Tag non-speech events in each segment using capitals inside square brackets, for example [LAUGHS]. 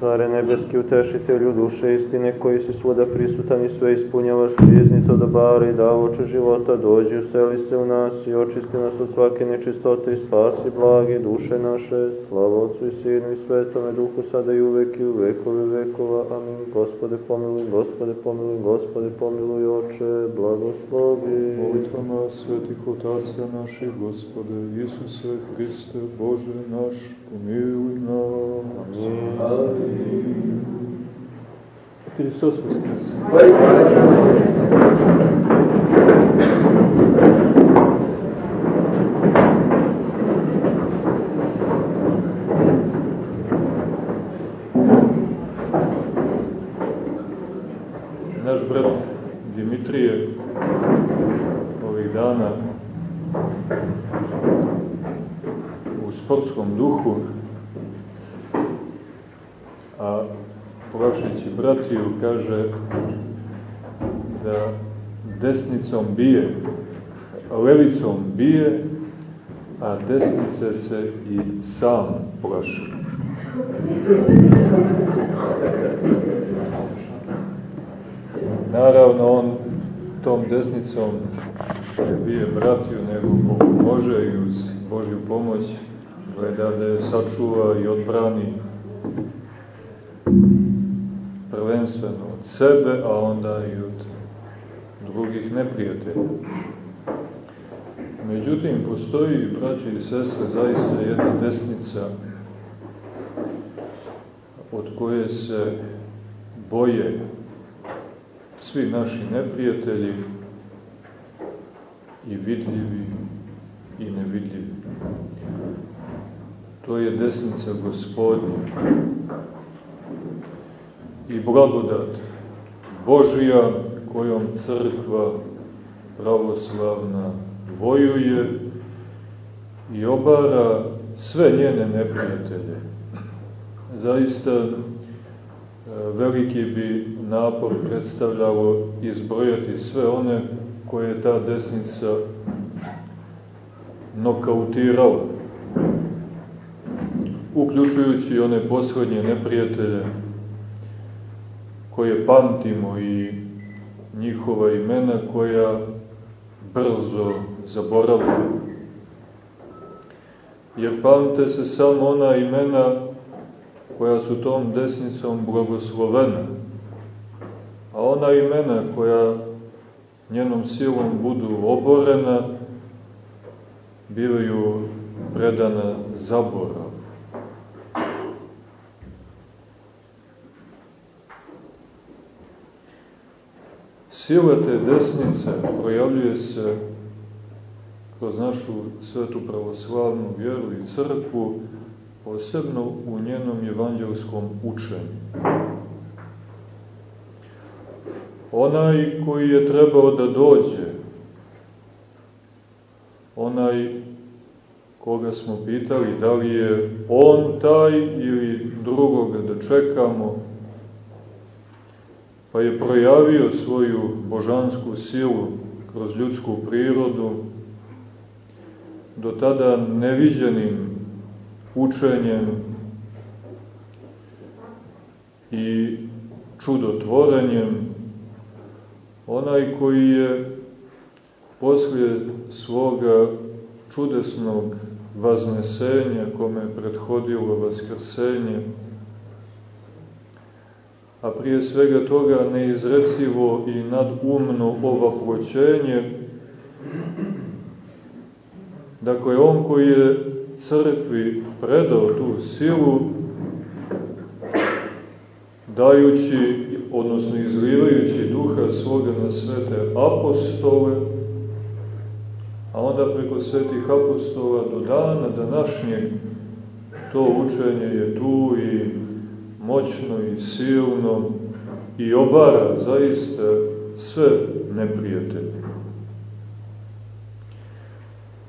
Care nebeski utešitelju duše istine koji si svuda prisutan i sve ispunjavaš iznito dobara i davoče života, dođi useli se u nas i očisti nas od svake nečistote i spasi blagi duše naše, slava Otcu i Sinu i Svetome Duhu sada i uvek i u vekove vekova. Amin. Gospode pomiluj, Gospode pomiluj, Gospode pomiluj, Oče, blagoslovi. Molitvama svetih otaca naših, Gospode, Isuse Hriste, Bože naš, pomiluj nas. Amin. Hristos Voskres. Naš brat Dimitrije ovih dana u sportskom duhu a polašići bratiju kaže da desnicom bije, levicom bije, a desnice se i sam plaši. Naravno, on tom desnicom bije bratiju, nego može i uz Božju pomoć gleda da je sačuva i odbrani prvenstveno od sebe, a onda i od drugih neprijatelja. Međutim, postoji, braći i sestre, zaista jedna desnica od koje se boje svi naši neprijatelji i vidljivi i nevidljivi. To je desnica gospodnja i blagodat Božija kojom crkva pravoslavna vojuje i obara sve njene neprijatelje. Zaista veliki bi napor predstavljalo izbrojati sve one koje je ta desnica nokautirala, uključujući one poslednje neprijatelje koje pamtimo i njihova imena koja brzo zaboravljaju. Jer pamte se samo ona imena koja su tom desnicom blagoslovena, a ona imena koja njenom silom budu oborena, bivaju predana zaborav. Sila te desnice projavljuje se kroz našu svetu pravoslavnu vjeru i crkvu, posebno u njenom evanđelskom učenju. Onaj koji je trebao da dođe, onaj koga smo pitali da li je on taj ili drugoga da čekamo, pa je projavio svoju božansku silu kroz ljudsku prirodu, do tada neviđenim učenjem i čudotvorenjem, onaj koji je poslije svoga čudesnog vaznesenja, kome je prethodilo vaskrsenje, a prije svega toga neizrecivo i nadumno ovaploćenje, dakle, on koji je crkvi predao tu silu, dajući, odnosno izlivajući duha svoga na svete apostole, a onda preko svetih apostola do dana današnjeg to učenje je tu i moćno i silno i obara zaista sve neprijatelje.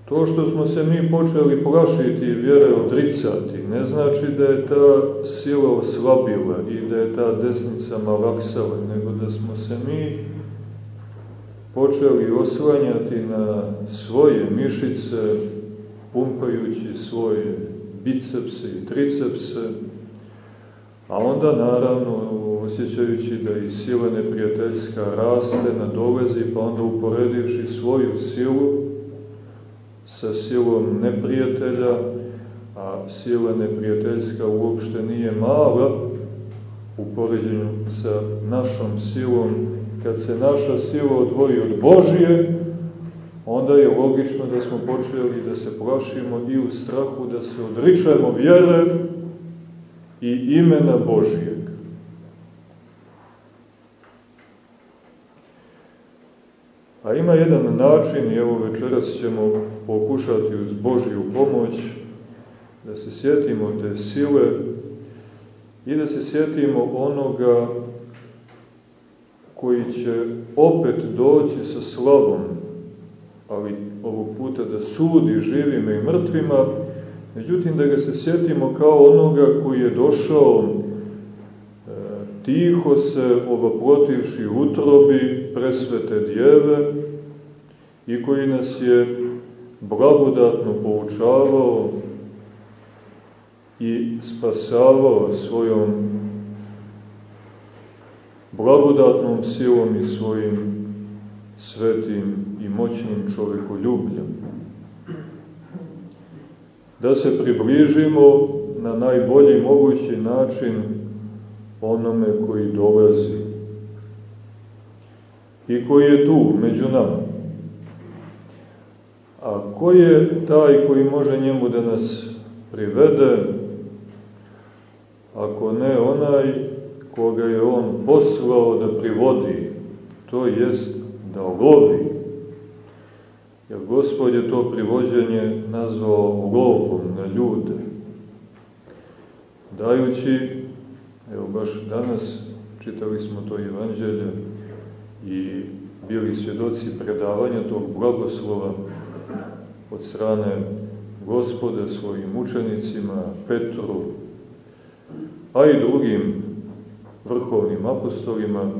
To što smo se mi počeli plašiti i vjere odricati, ne znači da je ta sila oslabila i da je ta desnica malaksala, nego da smo se mi počeli oslanjati na svoje mišice, pumpajući svoje bicepse i tricepse, A onda, naravno, osjećajući da i sila neprijateljska raste, nadolazi, pa onda uporedivši svoju silu sa silom neprijatelja, a sila neprijateljska uopšte nije mala u poređenju sa našom silom, kad se naša sila odvoji od Božije, onda je logično da smo počeli da se plašimo i u strahu da se odričemo vjere i imena Božijeg. A ima jedan način, i evo večeras ćemo pokušati uz Božiju pomoć, da se sjetimo te sile i da se sjetimo onoga koji će opet doći sa slavom, ali ovog puta da sudi živima i mrtvima, međutim da ga se sjetimo kao onoga koji je došao e, tiho se ovaprotivši utrobi presvete djeve i koji nas je blagodatno poučavao i spasavao svojom blagodatnom silom i svojim svetim i moćnim čovekoljubljem. Da se približimo na najbolji mogući način onome koji dolazi i koji je tu među nama. A ko je taj koji može njemu da nas privede, ako ne onaj koga je on poslao da privodi, to jest da lovi. Jer gospod je to privođenje nazvao lovom na ljude. Dajući, evo baš danas čitali smo to evanđelje i bili svjedoci predavanja tog blagoslova od strane gospoda svojim učenicima, Petru, a i drugim vrhovnim apostolima,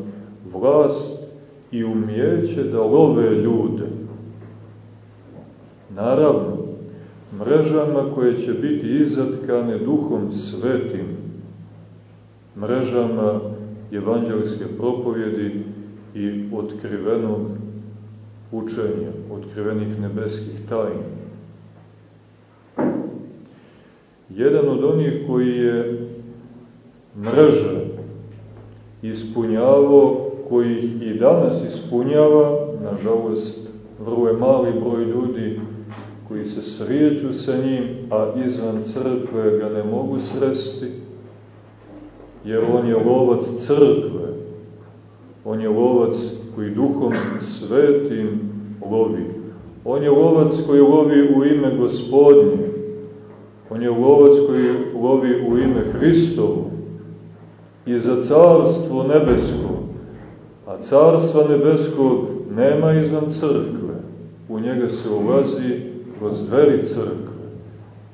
vlast i umjeće da love ljude. Naravno, mrežama koje će biti izatkane duhom svetim, mrežama evanđelske propovjedi i otkrivenog učenja, otkrivenih nebeskih tajna. Jedan od onih koji je mreže ispunjavao, koji ih i danas ispunjava, nažalost, vrlo je mali broj ljudi koji se srijeću sa njim, a izvan crkve ga ne mogu sresti, jer on je lovac crkve, on je lovac koji duhom svetim lovi. On je lovac koji lovi u ime gospodnje, on je lovac koji lovi u ime Hristovo, i za carstvo nebesko. A carstva nebeskog nema izvan crkve. U njega se ulazi kroz dveri crkve.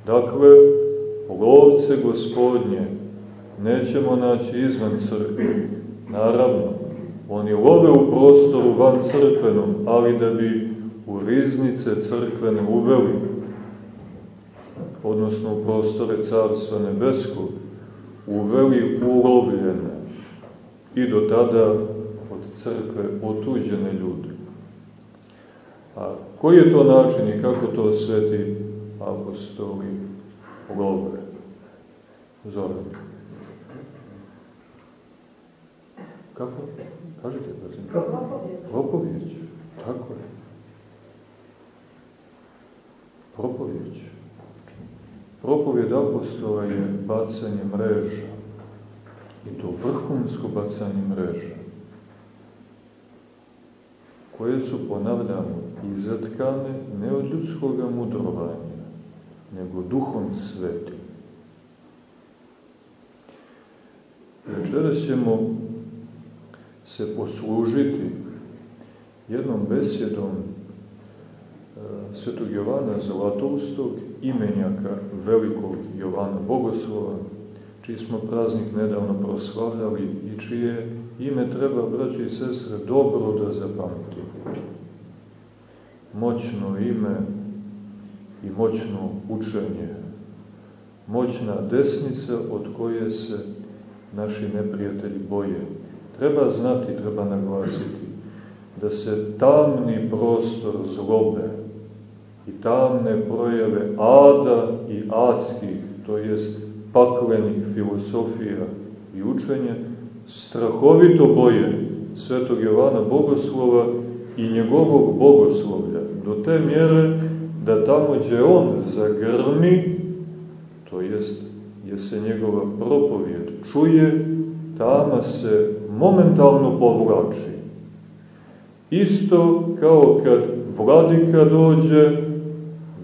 Dakle, lovce gospodnje nećemo naći izvan crkve. Naravno, oni love u prostoru van crkvenom, ali da bi u riznice crkvene uveli, odnosno u prostore Carstva Nebeskog, uveli ulovljene i do tada od crkve otuđene ljude. A koji je to način i kako to sveti apostoli love? Zoran. Kako? Kažite, brzim. Propovjeć. Tako je. Propovjeć. Propovjed apostola je bacanje mreža. I to vrhunsko bacanje mreža. Koje su, ponavljamo, izatkane ne od ljudskog mudrovanja, nego duhom svetim. Večeras ćemo se poslužiti jednom besjedom svetog Jovana Zlatoustog, imenjaka velikog Jovana Bogoslova, čiji smo praznik nedavno proslavljali i čije ime treba, braći i sestre, dobro da zapamtimo. Moćno ime i moćno učenje, moćna desnica od koje se naši neprijatelji boje. Treba znati, treba naglasiti da se tamni prostor zlobe i tamne projeve ada i adskih, to jest paklenih filosofija i učenja, strahovito boje svetog Jovana Bogoslova i njegovog bogoslovlja, do te mjere da tamo gdje on zagrmi, to jest gdje se njegova propovjed čuje, tama se momentalno povlači. Isto kao kad vladika dođe,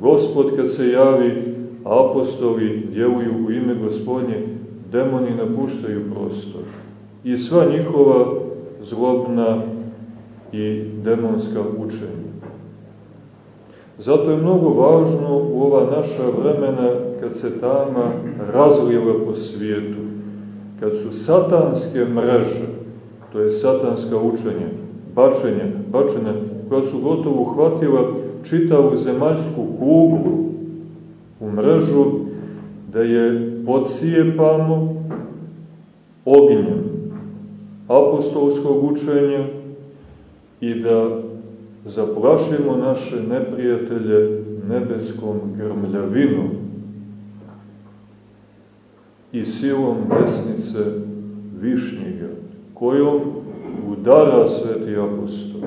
gospod kad se javi, apostoli djeluju u ime gospodnje, demoni napuštaju prostor. I sva njihova zlobna i demonska učenja. Zato je mnogo važno u ova naša vremena kad se tama razlijeva po svijetu, kad su satanske mreže, to je satanska učenja, bačenja, bačena, koja su gotovo uhvatila čitavu zemaljsku kuglu u mrežu, da je podsijepamo ognjem apostolskog učenja i da zaplašimo naše neprijatelje nebeskom grmljavinom i silom desnice Višnjiga, kojom udara sveti apostol.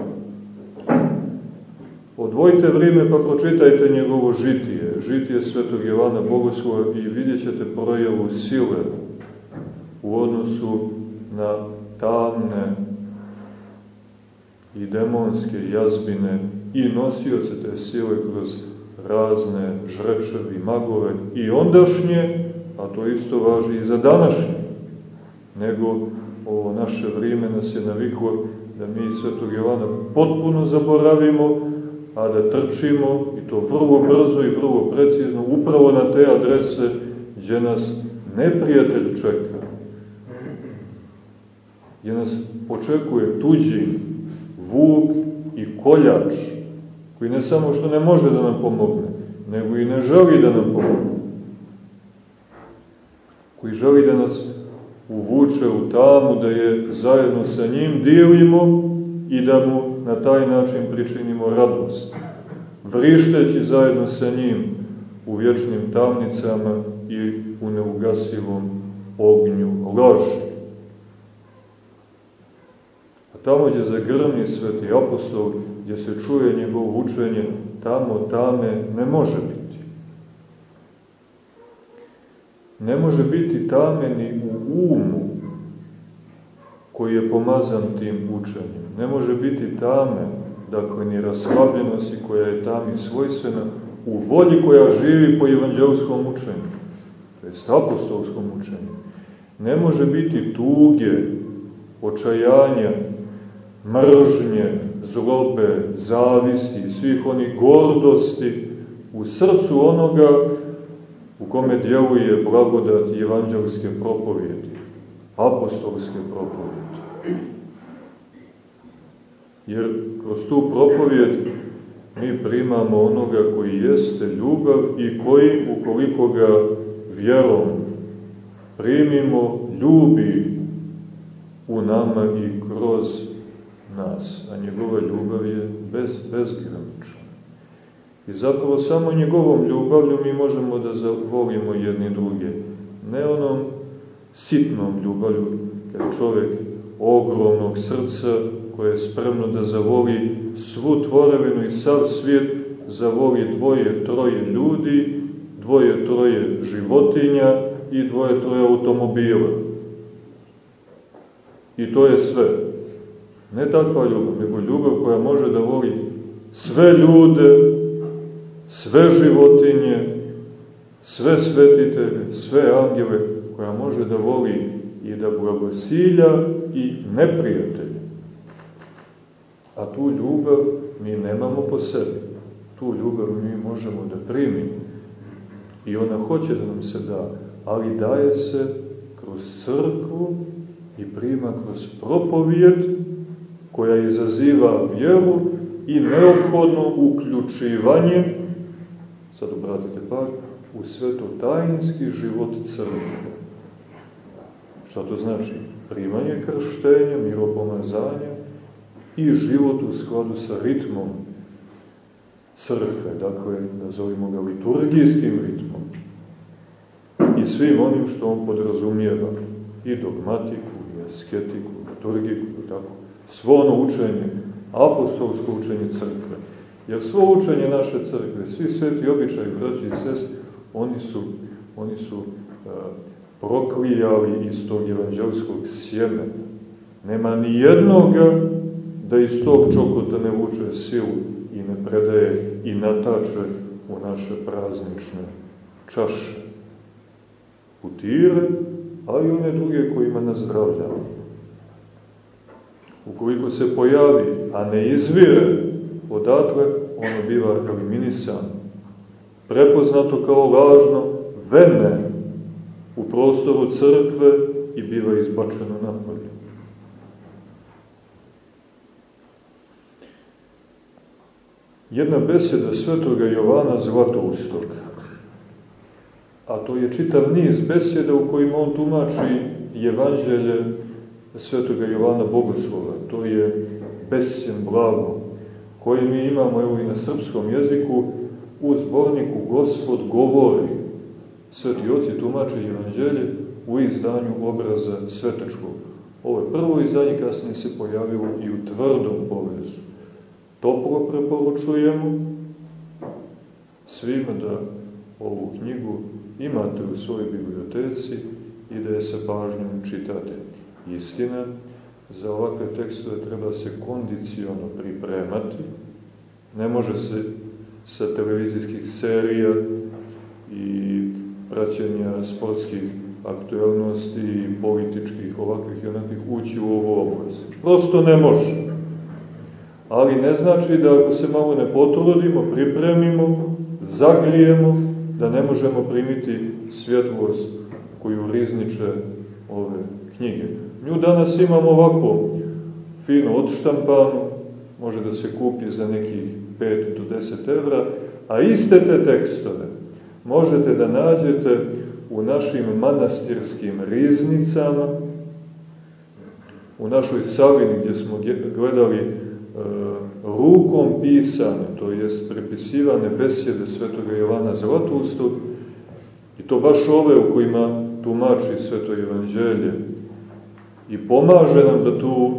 Odvojite vrijeme pa pročitajte njegovo žitije, žitije svetog Jovana Bogoslova i vidjet ćete projavu sile u odnosu na tamne i demonske jazbine i nosioce te sile kroz razne žrečevi, magove i ondašnje, a to isto važi i za današnje, nego ovo naše vrijeme nas je naviklo da mi Svetog Jovana potpuno zaboravimo, a da trčimo, i to vrlo brzo i vrlo precizno, upravo na te adrese gdje nas neprijatelj čeka, gdje nas očekuje tuđin, vuk i koljač, koji ne samo što ne može da nam pomogne, nego i ne želi da nam pomogne, koji želi da nas uvuče u tamu, da je zajedno sa njim dijelimo i da mu na taj način pričinimo radost, vrišteći zajedno sa njim u vječnim tamnicama i u neugasivom ognju laži. Tamo gdje zagrmi sveti apostol, gdje se čuje njegovo učenje, tamo tame ne može biti. Ne može biti tame ni u umu koji je pomazan tim učenjem. Ne može biti tame, dakle, ni raslabljenosti koja je tami svojstvena u volji koja živi po evanđelskom učenju, to je apostolskom učenju. Ne može biti tuge, očajanja, mržnje, zlobe, zavisti, svih onih gordosti u srcu onoga u kome djeluje blagodat i evanđelske propovjedi, apostolske propovjedi. Jer kroz tu propovjed mi primamo onoga koji jeste ljubav i koji, ukoliko ga vjerom primimo, ljubi u nama i kroz nas, a njegova ljubav je bez, bezgranična. I zapravo samo njegovom ljubavlju mi možemo da zavolimo jedni druge. Ne onom sitnom ljubavlju, kad čovjek ogromnog srca koje je spremno da zavoli svu tvorevinu i sav svijet, zavoli dvoje, troje ljudi, dvoje, troje životinja i dvoje, troje automobila. I to je sve. Ne takva ljubav, nego ljubav koja može da voli sve ljude, sve životinje, sve svetitelje, sve angele, koja može da voli i da blagosilja i neprijatelje. A tu ljubav mi nemamo po sebi. Tu ljubav mi možemo da primimo. I ona hoće da nam se da, ali daje se kroz crkvu i prima kroz propovijed koja izaziva vjeru i neophodno uključivanje, sad obratite pažnju, u svetotajinski život crkve. Šta to znači? Primanje krštenja, miropomazanja i život u skladu sa ritmom crkve, dakle, nazovimo ga liturgijskim ritmom i svim onim što on podrazumijeva, i dogmatiku, i asketiku, liturgiku, tako, svo ono učenje, apostolsko učenje crkve. Jer svo učenje naše crkve, svi sveti običaji, braći i sest, oni su, oni su uh, proklijali iz tog evanđelskog sjemena. Nema ni jednoga da iz tog čokota ne vuče silu i ne predaje i natače u naše praznične čaše. Putire, ali i one druge kojima nazdravljamo. Ukoliko se pojavi, a ne izvire, odatle ono biva eliminisano. Prepoznato kao važno, vene u prostoru crkve i biva izbačeno napolje. Jedna beseda svetoga Jovana Zlatoustog, a to je čitav niz beseda u kojima on tumači evanđelje svetoga Jovana Bogoslova. To je besjen blago, koji mi imamo evo i na srpskom jeziku u zborniku Gospod govori. Sveti oci tumače evanđelje u izdanju obraza svetečkog. Ovo je prvo izdanje, kasnije se pojavilo i u tvrdom povezu. Toplo preporučujemo svima da ovu knjigu imate u svojoj biblioteci i da je sa pažnjom čitate. Istina, za ovakve tekstove treba se kondiciono pripremati, ne može se sa televizijskih serija i praćenja sportskih aktuelnosti i političkih ovakvih i onakvih ući u ovu oblast. Prosto ne može. Ali ne znači da ako se malo ne potrudimo, pripremimo, zagrijemo, da ne možemo primiti svjetlost koju rizniče ove knjige. Nju danas imamo ovako fino odštampanu, može da se kupi za nekih 5 do 10 evra, a iste te tekstove možete da nađete u našim manastirskim riznicama, u našoj Savini gdje smo gledali e, rukom pisane, to jest prepisivane besjede svetoga Jovana Zlatustog, i to baš ove u kojima tumači sveto evanđelje i pomaže nam da tu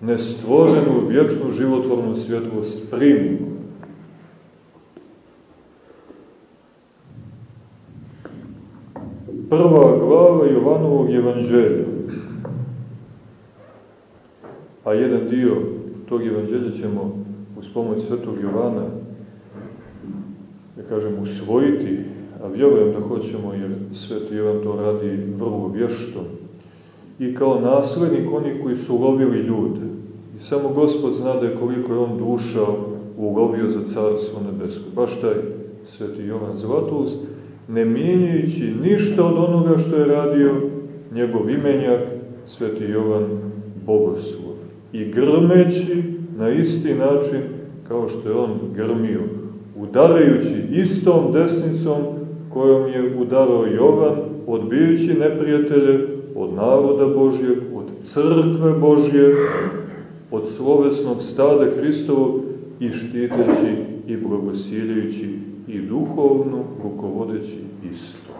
nestvorenu vječnu životvornu svjetlost primimo. Prva glava Jovanovog evanđelja, a jedan dio tog evanđelja ćemo uz pomoć svetog Jovana da kažem usvojiti, a vjerujem da hoćemo jer sveti Jovan to radi vrlo vješto i kao naslednik oni koji su lovili ljude. I samo Gospod zna da je koliko je on duša ulovio za carstvo nebesko. Baš taj sveti Jovan Zlatulst, ne mijenjajući ništa od onoga što je radio njegov imenjak, sveti Jovan Bogoslov. I grmeći na isti način kao što je on grmio, udarajući istom desnicom kojom je udarao Jovan, odbijući neprijatelje od naroda Božjeg, od crkve Božje, od slovesnog stada Hristovog i štiteći i blagosiljajući i duhovno rukovodeći isto.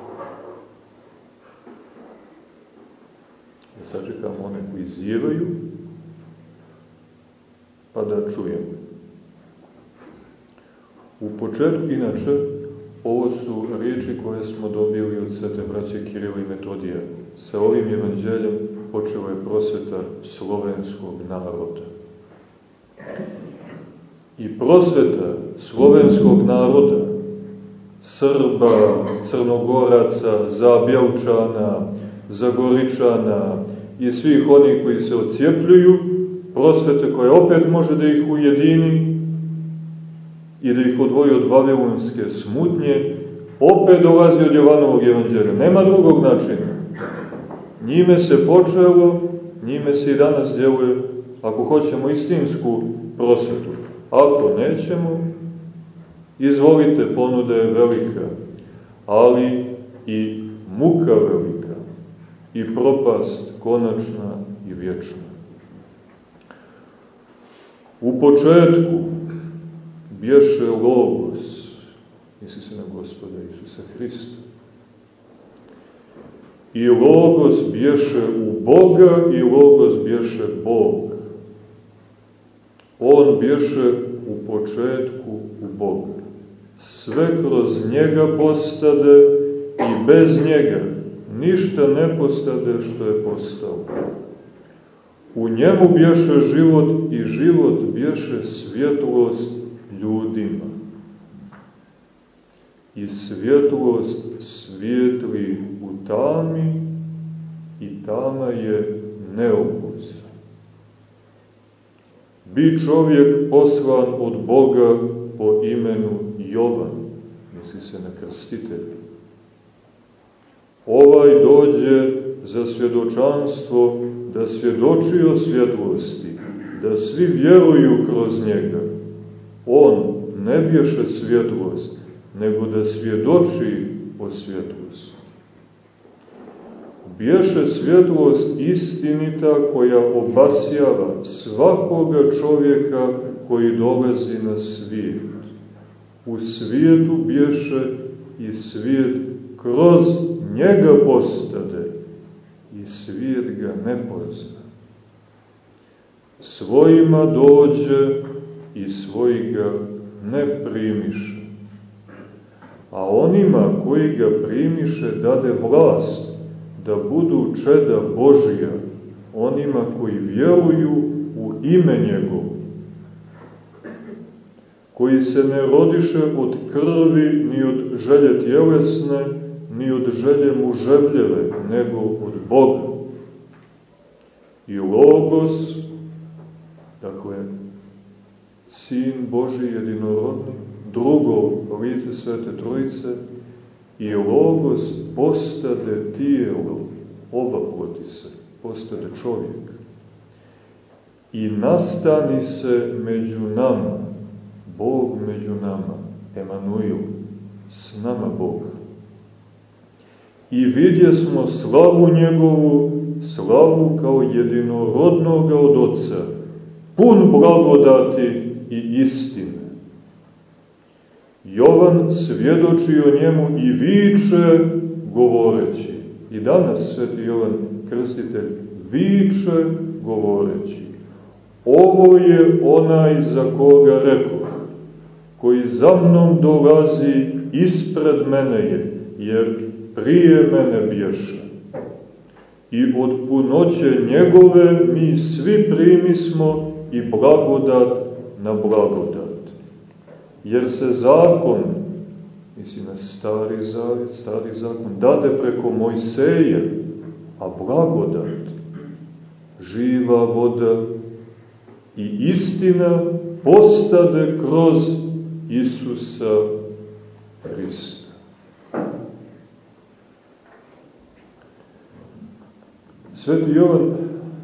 Da sačekamo one koji zjevaju, pa da čujemo. U početku, inače, ovo su riječi koje smo dobili od svete braće Kirila i Metodija. Sa ovim evanđeljem počela je prosveta slovenskog naroda. I prosveta slovenskog naroda, Srba, Crnogoraca, Zabjelčana, Zagoričana i svih onih koji se ocijepljuju, prosvete koja opet može da ih ujedini i da ih odvoji od vavilonske smutnje, opet dolazi od Jovanovog evanđelja. Nema drugog načina. Njime se počelo, njime se i danas djeluje, ako hoćemo istinsku prosvetu. Ako nećemo, izvolite, ponuda je velika, ali i muka velika. i propast konačna i vječna. U početku bješe Logos, misli se na gospoda Isusa Hrista. I Logos bješe u Boga i Logos bješe Bog. On bješe u početku u Boga. Sve kroz njega postade i bez njega ništa ne postade što je postao. U njemu bješe život i život bješe svjetlost ljudima. I svjetlost svijetli u tami i tama je neobuzna. Bi čovjek poslan od Boga po imenu Jovan, misli se na krstitelju. Ovaj dođe za svjedočanstvo da svjedoči o svjetlosti, da svi vjeruju kroz njega. On ne bješe svjetlost, nego da svjedoči o svjetlosti. Bješe svjetlost istinita koja obasjava svakoga čovjeka koji dolazi na svijet. U svijetu bješe i svijet kroz njega postade i svijet ga ne pozna. Svojima dođe i svoji ga ne primiše. A onima koji ga primiše dade vlast da budu čeda Božija, onima koji vjeruju u ime njegovu, koji se ne rodiše od krvi ni od želje tjelesne, ni od želje muževljeve, nego od Boga. I Logos, dakle, Sin Boži jedinorodni, drugo lice Svete Trojice, i Logos postade tijelo, ovaploti se, postade čovjek. I nastani se među nama, Bog među nama, Emanuil, s nama Bog i vidje smo slavu njegovu, slavu kao jedinorodnoga od Otca, pun blagodati i istine. Jovan svjedoči o njemu i viče govoreći. I danas sveti Jovan Krstitelj viče govoreći. Ovo je onaj za koga rekao, koji za mnom dolazi ispred mene je, jer prije mene bješe. I od punoće njegove mi svi primismo i blagodat na blagodat. Jer se zakon, mislim na stari zavjet, stari zakon, dade preko Mojseja, a blagodat, živa voda i istina postade kroz Isusa Hrista. Sveti Jovan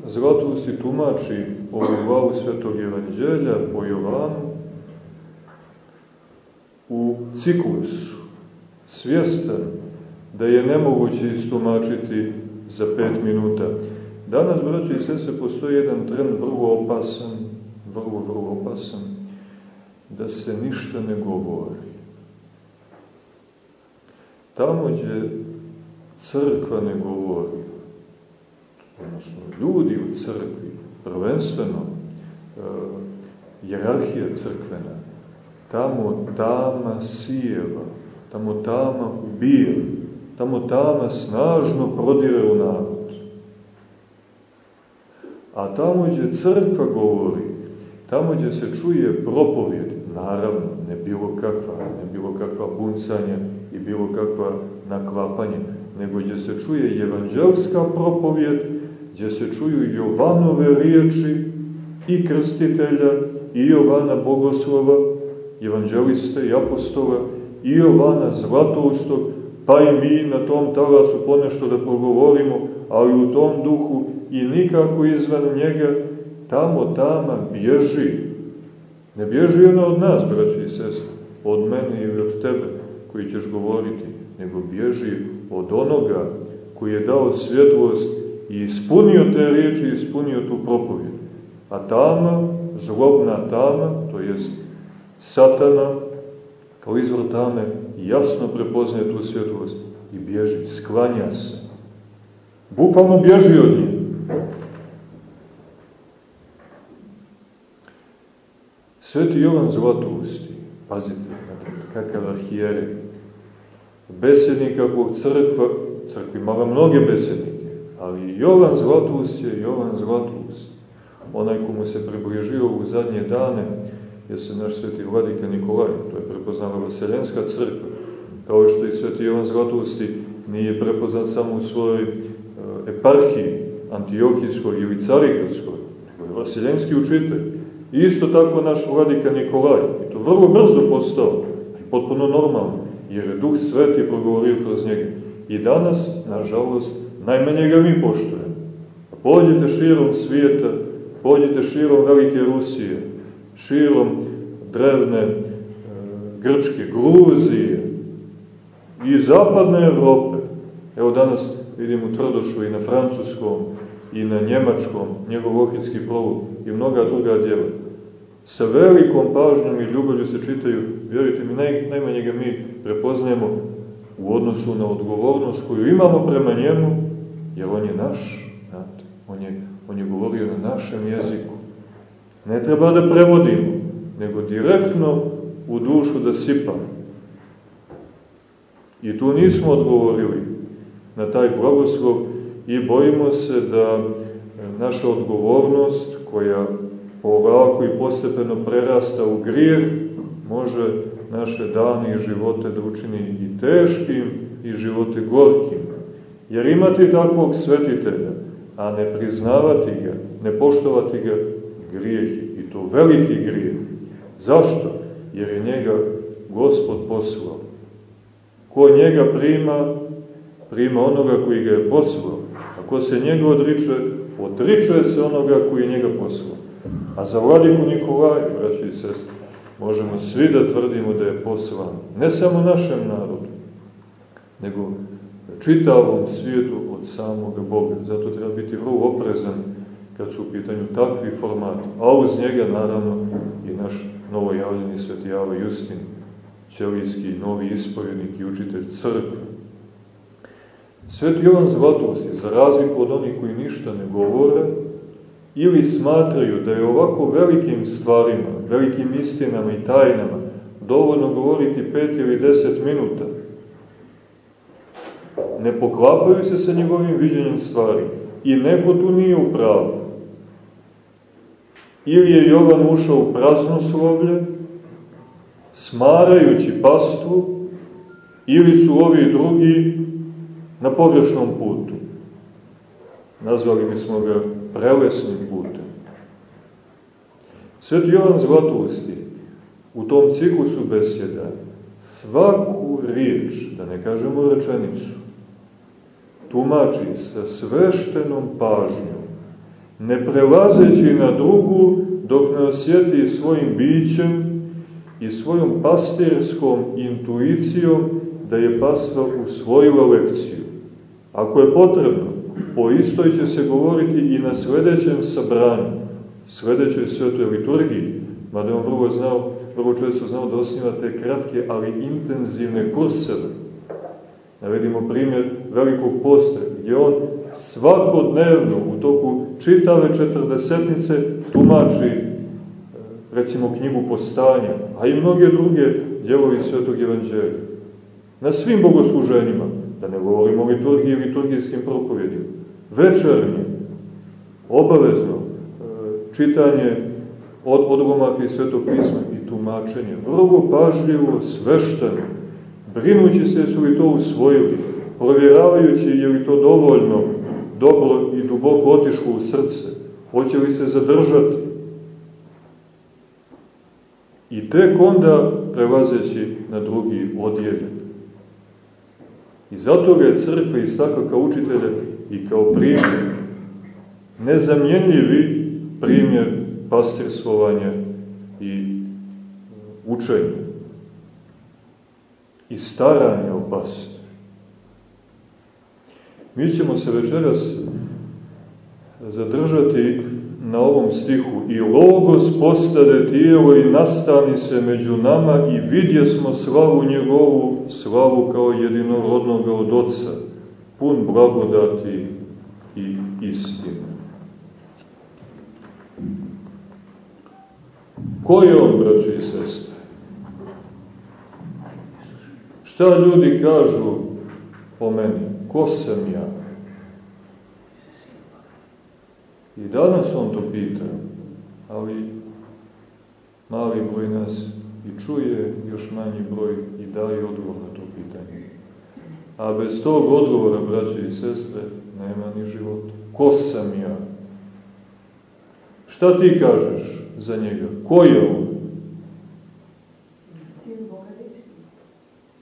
Zlatusti tumači ovu glavu Svetog Evanđelja po Jovanu u ciklusu, svjestan da je nemoguće istumačiti za pet minuta. Danas, braći i sese, postoji jedan trend vrlo opasan, vrlo, vrlo opasan, da se ništa ne govori. Tamo gdje crkva ne govori, odnosno ljudi u crkvi, prvenstveno e, jerarhija crkvena, tamo tama sijeva, tamo tama ubija, tamo tama snažno prodire u narod. A tamo gdje crkva govori, tamo gdje se čuje propovjed, naravno, ne bilo kakva, ne bilo kakva buncanja i bilo kakva nakvapanja, nego gdje se čuje evanđelska propovjed, gdje se čuju Jovanove riječi i krstitelja, i Jovana Bogoslova, evanđeliste i apostola, i Jovana Zlatoustog, pa i mi na tom talasu ponešto da progovorimo, ali u tom duhu i nikako izvan njega, tamo tama bježi. Ne bježi ona od nas, braći i sestre, od mene ili od tebe, koji ćeš govoriti, nego bježi od onoga koji je dao svjetlost i ispunio te riječi, ispunio tu propovijed. A tama, zlobna tama, to jest satana, kao izvor tame, jasno prepoznaje tu svjetlost i bježi, sklanja se. Bukvalno bježi od nje. Sveti Jovan Zlatusti, pazite, kakav arhijere, besednik kakvog crkva, crkva imala mnoge besednike, ali Jovan Zlatust je Jovan Zlatust. Onaj komu se približio u zadnje dane, je se naš sveti vladika Nikolaj, to je prepoznala Vaseljenska crkva, kao što i sveti Jovan Zlatusti nije prepoznat samo u svojoj e, eparhiji, Antiohijskoj ili Carigradskoj, nego je Vaseljenski učitelj. Isto tako naš vladika Nikolaj, i to vrlo brzo postao, i potpuno normalno, jer je Duh Sveti progovorio kroz njega. I danas, nažalost, najmanje ga mi poštujemo. Pođite širom svijeta, pođite širom Velike Rusije, širom drevne e, Grčke, Gruzije i zapadne Evrope. Evo danas vidim u Tvrdošu i na francuskom i na njemačkom njegov ohidski plovu i mnoga druga djela. Sa velikom pažnjom i ljubavlju se čitaju, vjerujte mi, naj, najmanje ga mi prepoznajemo u odnosu na odgovornost koju imamo prema njemu, jer on je naš, znate, on je, on je govorio na našem jeziku. Ne treba da prevodimo, nego direktno u dušu da sipamo. I tu nismo odgovorili na taj blagoslov i bojimo se da naša odgovornost koja polako i postepeno prerasta u grijeh, može naše dane i živote da učini i teškim i živote gorkim. Jer imati takvog svetitelja, a ne priznavati ga, ne poštovati ga, grijeh i to veliki grijeh. Zašto? Jer je njega Gospod poslao. Ko njega prima, prima onoga koji ga je poslao. A ko se njega odriče, odriče se onoga koji je njega poslao. A za vladiku Nikolaju, braći i sestri, možemo svi da tvrdimo da je poslan ne samo našem narodu, nego čitavom svijetu od samoga Boga. Zato treba biti vrlo oprezan kad su u pitanju takvi formati. A uz njega, naravno, i naš novojavljeni sveti Java Justin, ćelijski novi ispovjednik i učitelj crkve. Sveti Jovan Zlatosti, za razliku od onih koji ništa ne govore, ili smatraju da je ovako velikim stvarima, velikim istinama i tajnama dovoljno govoriti pet ili deset minuta, ne poklapaju se sa njegovim viđenjem stvari i neko tu nije u pravu. Ili je Jovan ušao u praznoslovlje, smarajući pastvu, ili su ovi drugi na pogrešnom putu. Nazvali bismo ga prelesnim putem. Sveti Jovan Zlatosti u tom ciklusu besjeda svaku riječ, da ne kažemo rečenicu, tumači sa sveštenom pažnjom, ne prelazeći na drugu dok ne osjeti svojim bićem i svojom pastirskom intuicijom da je pastva usvojila lekciju. Ako je potrebno, O istoj će se govoriti i na sledećem sabranju, sledećoj svetoj liturgiji, mada on vrlo, znao, vrlo često znao da osniva te kratke, ali intenzivne kurseve. Navedimo primjer velikog posta, gdje on svakodnevno u toku čitave četrdesetnice tumači recimo knjigu postanja, a i mnoge druge djelovi Svetog Evanđelja. Na svim bogosluženjima, da ne govorimo o liturgiji i liturgijskim propovjedima, večernje, obavezno, e, čitanje od odlomaka iz Svetog pisma i tumačenje, vrlo pažljivo, svešteno, brinući se su li to usvojili, provjeravajući je li to dovoljno dobro i duboko otišlo u srce, hoće li se zadržati. I tek onda prelazeći na drugi odjeljak. I zato ga je crkva istakla kao učitelja i kao primjer, nezamjenljivi primjer pastirstvovanja i učenja i staranja o pastri. Mi ćemo se večeras zadržati na ovom stihu i logos postade tijelo i nastani se među nama i vidje smo slavu njegovu, slavu kao jedinorodnog od oca, pun blagodati i istine. Ko je on, braći i sestre? Šta ljudi kažu o meni? Ko sam ja? I danas on to pita, ali mali broj nas i čuje, još manji broj i daje odgovor na to pitanje. A bez tog odgovora, braće i sestre, nema ni života. Ko sam ja? Šta ti kažeš za njega? Ko je on?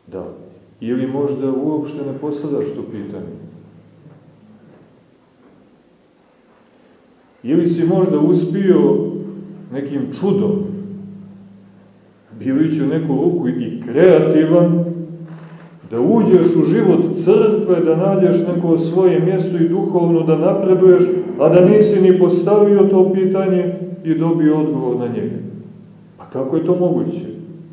Da. Ili možda uopšte ne postavljaš to pitanje. Ili si možda uspio nekim čudom, bivajući u neku ruku i kreativan, da uđeš u život crkve, da nađeš neko svoje mjesto i duhovno da napreduješ, a da nisi ni postavio to pitanje i dobio odgovor na njega. Pa kako je to moguće?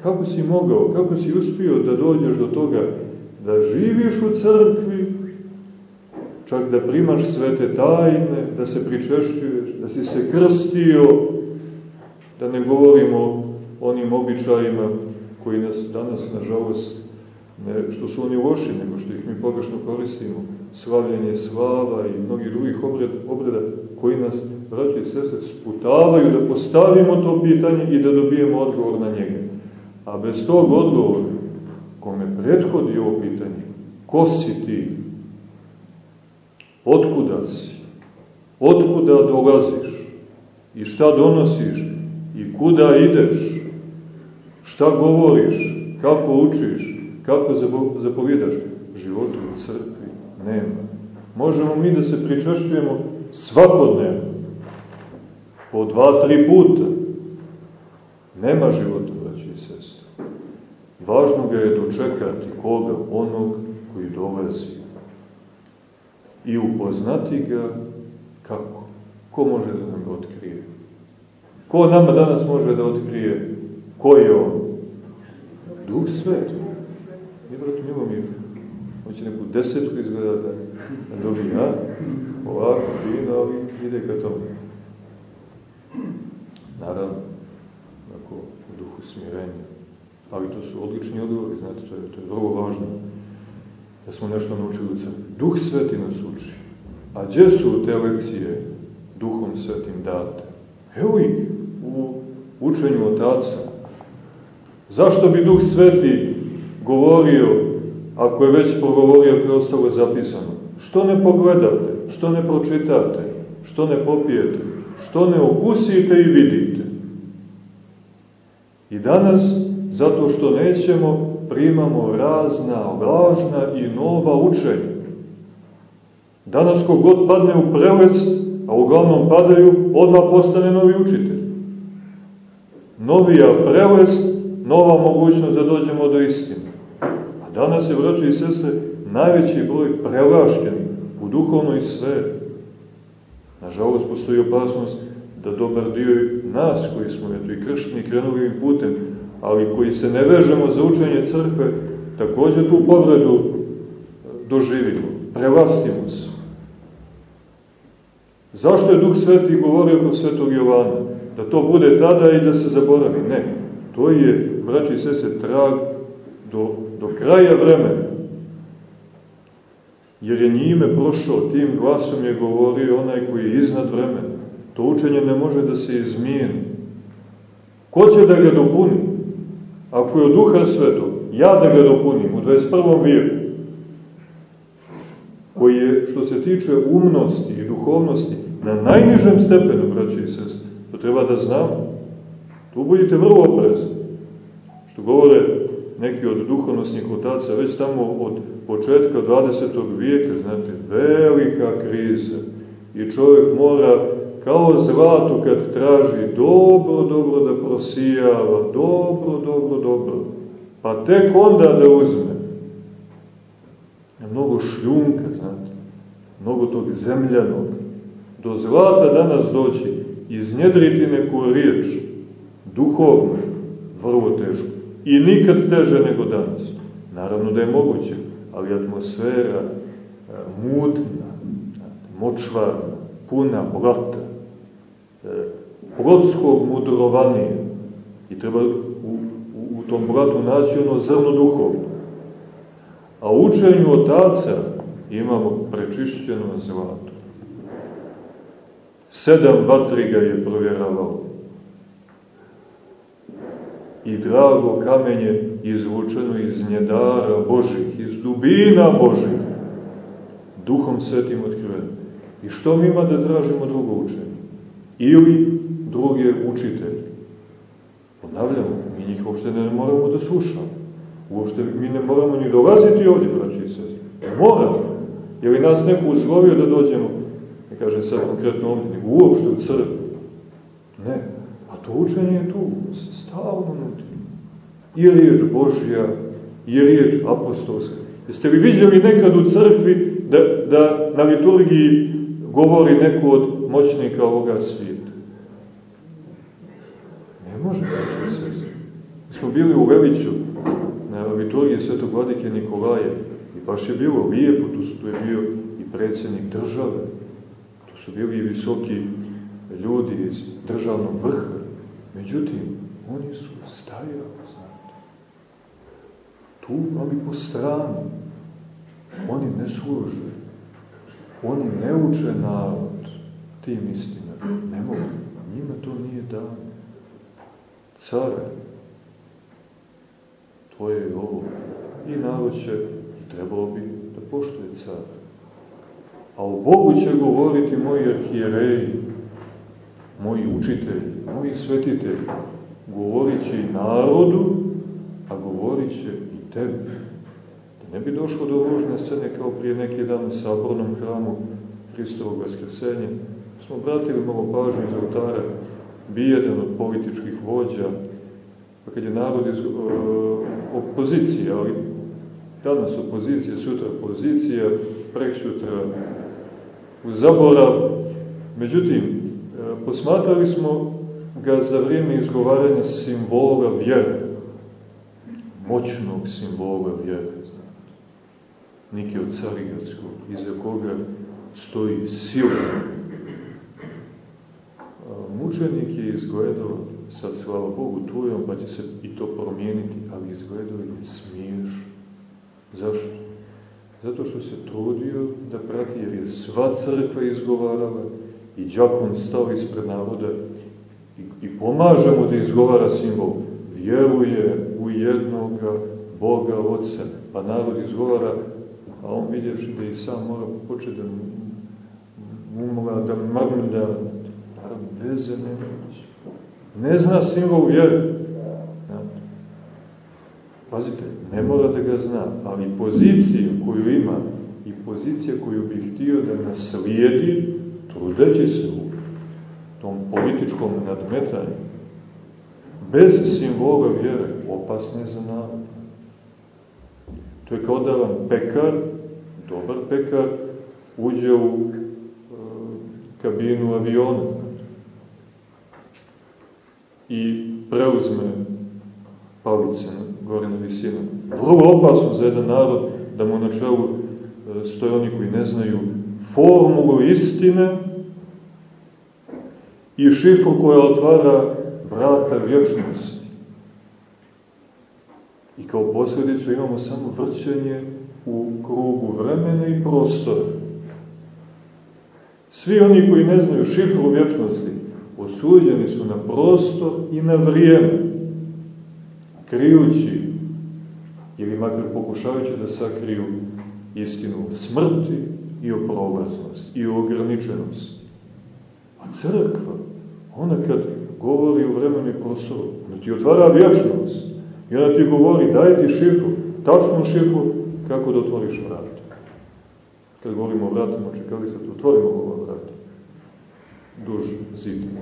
Kako si mogao, kako si uspio da dođeš do toga da živiš u crkvi, čak da primaš svete tajne, da se pričešćuješ, da si se krstio, da ne govorimo onim običajima koji nas danas, nažalost, ne što su oni loši, nego što ih mi pogrešno koristimo, slavljanje slava i mnogi drugih obreda, obreda koji nas, braći i sestre, sputavaju da postavimo to pitanje i da dobijemo odgovor na njega. A bez tog odgovora, kome prethodi ovo pitanje, ko si ti? Otkuda si? Otkuda dolaziš? I šta donosiš? I kuda ideš? Šta govoriš? Kako učiš? Kako zapovjedaš? Životu u crkvi nema. Možemo mi da se pričašćujemo svakodnevno, po dva, tri puta. Nema života. Važno ga je dočekati koga? Onog koji dolazi. I upoznati ga kako? Ko može da nam ga otkrije? Ko nama danas može da otkrije ko je on? Duh Sveti. I brat Milomir, hoće neku desetku izgleda da, da dobije, a? Ovako, fino, ali ide ka tomu. Naravno, ako u duhu smirenja. Ali to su odlični odgovori, znate, to je, to je vrlo važno. Da smo nešto naučili u crkvi. Duh sveti nas uči. A gdje su te lekcije duhom svetim date? Evo ih u učenju otaca. Zašto bi duh sveti govorio, ako je već progovorio, ako je ostalo zapisano? Što ne pogledate? Što ne pročitate? Što ne popijete? Što ne okusite i vidite? I danas, zato što nećemo, primamo razna, lažna i nova učenja. Danas kogod padne u prelest, a uglavnom padaju, odmah postane novi učitelj. Novija prelest, nova mogućnost da dođemo do istine. A danas je, braći i sestre, najveći broj prelašćenih u duhovnoj sferi. Nažalost, postoji opasnost da dobar dio nas koji smo eto i kršteni krenuli putem, ali koji se ne vežemo za učenje crkve, takođe tu povredu doživimo, prevastimo se. Zašto je Duh Sveti govorio kroz Svetog Jovana? Da to bude tada i da se zaboravi? Ne. To je, braći i sese, trag do, do kraja vremena. Jer je njime prošao, tim glasom je govorio onaj koji je iznad vremena. To učenje ne može da se izmijeni. Ko će da ga dopuni? Ako je od duha svetog, ja da ga dopunim u 21. vijeku, koji je, što se tiče umnosti i duhovnosti, na najnižem stepenu, braći i sestri. To treba da znamo. Tu budite vrlo oprezni. Što govore neki od duhovnostnih otaca, već tamo od početka 20. vijeka, znate, velika kriza. I čovjek mora kao zlato kad traži dobro, dobro da prosijava, dobro, dobro, dobro. Pa tek onda da uzme. Je mnogo šljunka, znate. mnogo tog zemljanog. Do zlata danas doći, iznjedriti neku riječ, duhovno, vrlo teško. I nikad teže nego danas. Naravno da je moguće, ali atmosfera e, mutna, močvarna, puna blata, e, plotskog mudrovanija. I treba u, u, u tom blatu naći ono zrno duhovno. A u učenju otaca imamo prečišćeno zlato. Sedam vatri ga je provjeravao. I drago kamenje izvučeno iz njedara Božih, iz dubina Božih, duhom svetim otkriveno. I što mi ima da tražimo drugo učenje? Ili druge učitelje? Ponavljamo, mi njih uopšte ne moramo da slušamo. Uopšte mi ne moramo ni dolaziti ovdje, braći i sestri. Moramo. Je li nas neko uslovio da dođemo, ne kaže sad konkretno ovdje, nego uopšte u crkvu? Ne. A to učenje je tu, stalno unutra. I riječ Božja, i riječ apostolska. Jeste li vidjeli nekad u crkvi da, da na liturgiji govori neko od moćnika ovoga svijeta? Ne može, i sestri. Mi smo bili u Veliću, na liturgiji svetog vladike Nikolaja, i baš je bilo lijepo, tu, tu je bio i predsjednik države, tu su bili i visoki ljudi iz državnog vrha, međutim, oni su stajali, znate, tu, ali po strani, oni ne služe, oni ne uče narod tim istinama, ne mogu, njima to nije dano. Care, tvoje je ovo. I narod će, i trebalo bi da poštuje cara. A o Bogu će govoriti moji arhijereji, moji učitelji, moji svetitelji. Govorit će i narodu, a govorit će i tebi. Ne bi došlo do ružne scene kao prije neki dan u sabornom hramu Hristovog Vaskrsenja. Smo obratili malo pažnju iz oltara, bi jedan od političkih vođa, pa kad je narod iz opozicije, ali danas opozicija, sutra opozicija, prek sutra u zaborav. Međutim, uh, posmatrali smo ga za vrijeme izgovaranja simbola vjere, moćnog simbola vjere, znate. Nike od Carigatskog, iza koga stoji sila mučenik je izgledao, sad slava Bogu, tu pa će se i to promijeniti, ali izgledao je smiješ. Zašto? Zato što se trudio da prati, jer je sva crkva izgovarala i džakon stao ispred naroda i, i pomaže mu da izgovara simbol. Vjeruje u jednoga Boga Otca, pa narod izgovara, a on vidjevši da i sam mora početi da mumla, da mrmlja, veze nemoći. Ne zna simbol vjere. Pazite, ne mora da ga zna, ali poziciju koju ima i pozicija koju bi htio da naslijedi, trudeći se u tom političkom nadmetanju, bez simbola vjere, opasne za narod. To je kao da vam pekar, dobar pekar, uđe u e, kabinu aviona i preuzme palice gore na visinu. Vrlo opasno za jedan narod da mu na čelu e, stoje oni koji ne znaju formulu istine i šifru koja otvara vrata vječnosti. I kao posledicu imamo samo vrćenje u krugu vremena i prostora. Svi oni koji ne znaju šifru vječnosti osuđeni su na prostor i na vrijeme, krijući ili makar pokušavajući da sakriju istinu smrti i o i o. A crkva, ona kad govori o vremenu i prostoru, ona ti otvara vječnost i ona ti govori, daj ti šifru, tačnu šifru, kako da otvoriš vrata. Kad govorimo o vratima, čekali se da otvorimo ova vrata duž zida.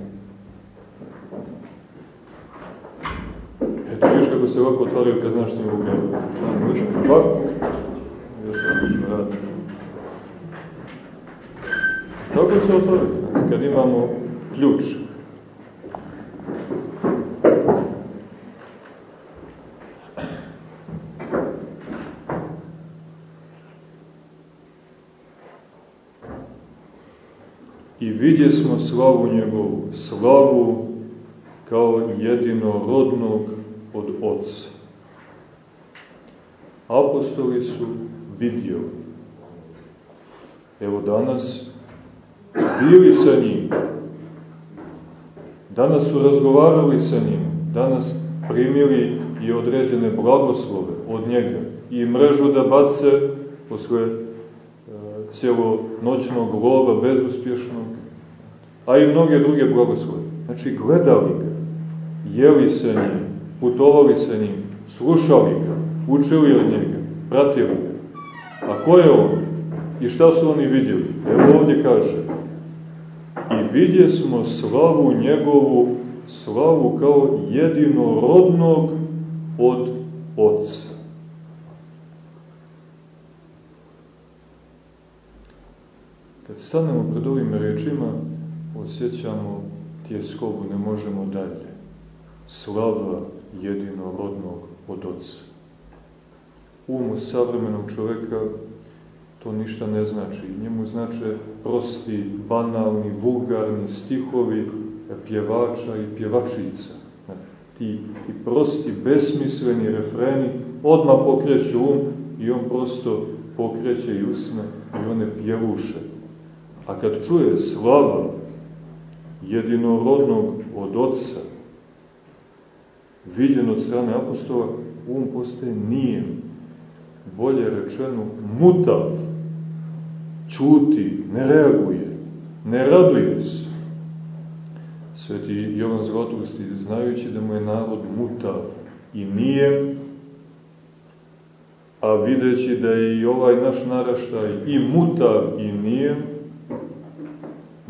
Eto, viš kako se ovako otvaraju kad znaš ima u gradu. Ovako, još ovako. Kako se otvori? Kad imamo ključ. I vidje smo slavu njegovu, slavu kao jedinorodnog od Otca. Apostoli su vidjeli. Evo danas bili sa njim. Danas su razgovarali sa njim. Danas primili i određene blagoslove od njega. I mrežu da bace posle e, cijelo noćnog lova bezuspješnog, a i mnoge druge blagoslove. Znači, gledali ga, jeli sa njim, putovali sa njim, slušali ga, učili od njega, pratili ga. A ko je on? I šta su oni vidjeli? Evo ovdje kaže, i vidje smo slavu njegovu, slavu kao jedinorodnog od Otca. Kad stanemo pred ovim rečima, osjećamo tjeskovu, ne možemo dalje. Slava jedinorodnog od Otca. Umu savremenog čoveka to ništa ne znači. Njemu znače prosti, banalni, vulgarni stihovi pjevača i pjevačica. Ti, ti prosti, besmisleni refreni odmah pokreću um i on prosto pokreće i usne i one pjevuše. A kad čuje slava jedinorodnog od oca, viđen od strane apostola, um postaje nijem, bolje rečeno mutav, čuti, ne reaguje, ne raduje se. Sveti Jovan Zlatosti, znajući da mu je narod mutav i nije, a videći da je i ovaj naš naraštaj i mutav i nije,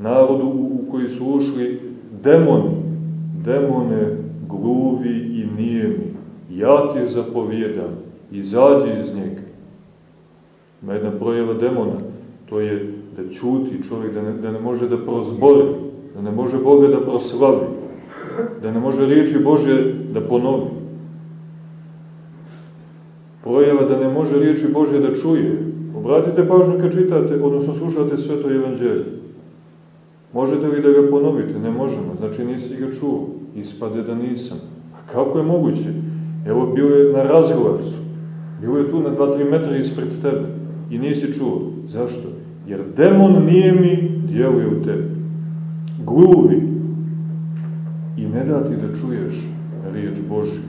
narodu u koji su ušli demoni, demone gluvi i nijemi, ja ti zapovjedam, izađi iz njega. Ima jedna projeva demona, to je da čuti čovjek, da ne, da ne može da prozbori, da ne može Boga da proslavi, da ne može riječi Bože da ponovi. Projeva da ne može riječi Bože da čuje. Obratite pažnju kad čitate, odnosno slušate sveto evanđelje. Možete li da ga ponovite? Ne možemo. Znači nisi ga čuo. Ispade da nisam. A kako je moguće? Evo bilo je na razglasu. Bilo je tu na 2-3 metra ispred tebe. I nisi čuo. Zašto? Jer demon nije mi djeluje u tebi. Gluvi. I ne da ti da čuješ riječ Božju.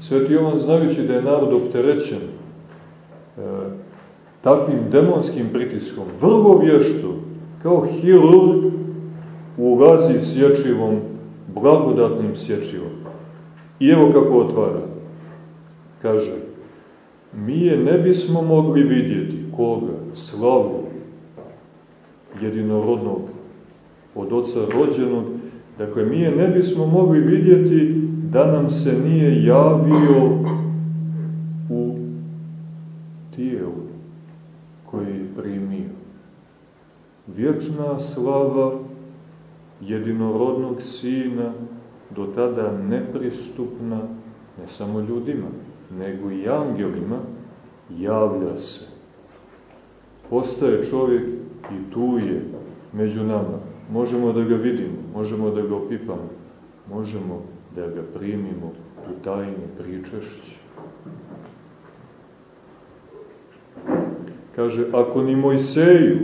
Sveti Jovan znajući da je narod opterećen e, takvim demonskim pritiskom, vrlo vješto, kao hirurg ulazi sječivom, blagodatnim sječivom. I evo kako otvara. Kaže, mi je ne bismo mogli vidjeti koga, slavu jedinorodnog od oca rođenog, dakle mi je ne bismo mogli vidjeti da nam se nije javio Vječna slava jedinorodnog sina, do tada nepristupna, ne samo ljudima, nego i angelima, javlja se. Postaje čovjek i tu je među nama. Možemo da ga vidimo, možemo da ga opipamo, možemo da ga primimo u tajni pričešći. Kaže, ako ni Mojseju,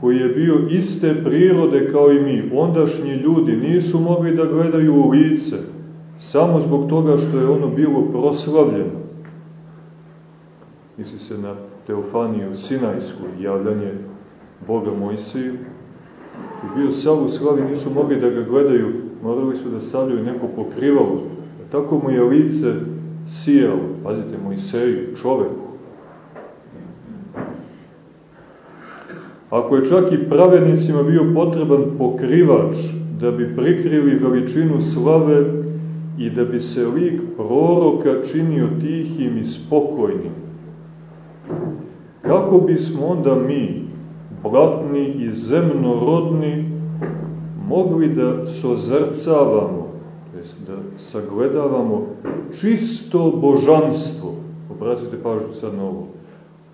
koji je bio iste prirode kao i mi, ondašnji ljudi nisu mogli da gledaju u lice, samo zbog toga što je ono bilo proslavljeno. Misli se na Teofaniju Sinajsku, javljanje Boga Mojsiju, i bio sav u slavi, nisu mogli da ga gledaju, morali su da stavljaju neko pokrivalo. Tako mu je lice sijalo, pazite, Mojseju, čoveku. Ako je čak i pravednicima bio potreban pokrivač da bi prikrili veličinu slave i da bi se lik proroka činio tihim i spokojnim, kako bismo onda mi, blatni i zemnorodni mogli da sozrcavamo, to jest da sagledavamo čisto božanstvo. Obratite pažnju sad na ovo.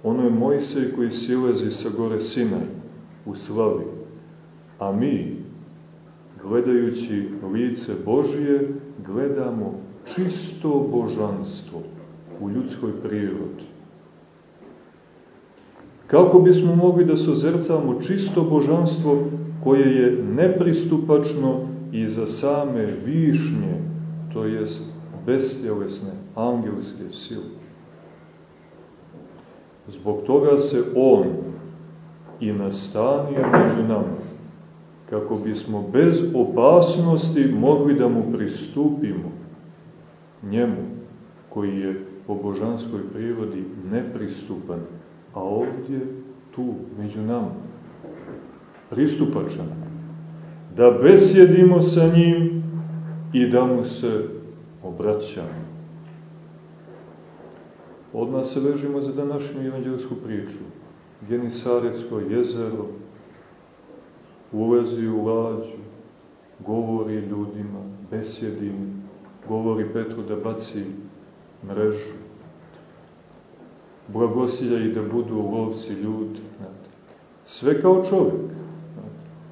Ono je Mojsej koji silezi sa gore Sinaj u slavi, a mi, gledajući lice Božije, gledamo čisto božanstvo u ljudskoj prirodi. Kako bismo mogli da sozrcamo čisto božanstvo koje je nepristupačno i za same višnje, to jest bestjelesne, angelske sile. Zbog toga se On i nastanio među nama, kako bismo bez opasnosti mogli da mu pristupimo, njemu, koji je po božanskoj prirodi nepristupan, a ovdje tu, među nama, pristupačan, da besjedimo sa njim i da mu se obraćamo. Odmah se vežimo za današnju evanđelsku priču. Genisaretsko jezero, ulazi u lađu, govori ljudima, besjedi govori Petru da baci mrežu, blagosilja i da budu lovci ljudi. Sve kao čovjek.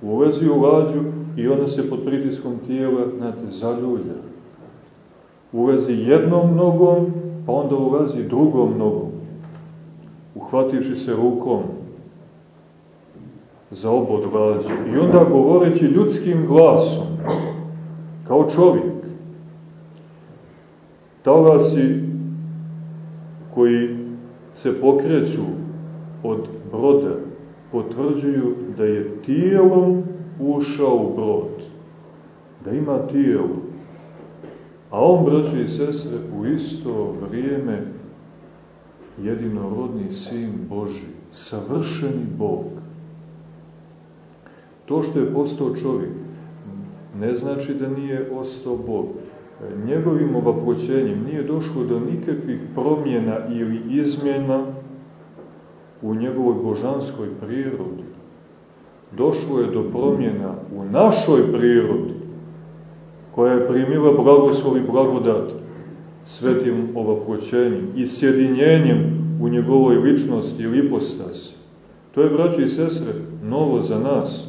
Ulazi u lađu i ona se pod pritiskom tijela, zaljulja. Ulazi jednom nogom, pa onda ulazi drugom nogom, uhvativši se rukom za obod lađe. I onda govoreći ljudskim glasom, kao čovjek, talasi koji se pokreću od broda potvrđuju da je tijelom ušao u brod, da ima tijelo. A on, braći i sestre, u isto vrijeme jedinorodni sin Boži, savršeni Bog. To što je postao čovjek ne znači da nije ostao Bog. Njegovim ovaploćenjem nije došlo do nikakvih promjena ili izmjena u njegovoj božanskoj prirodi. Došlo je do promjena u našoj prirodi, koja je primila blagoslov i blagodat svetim ovaploćenjem i sjedinjenjem u njegovoj ličnosti i lipostasi. To je, braći i sestre, novo za nas.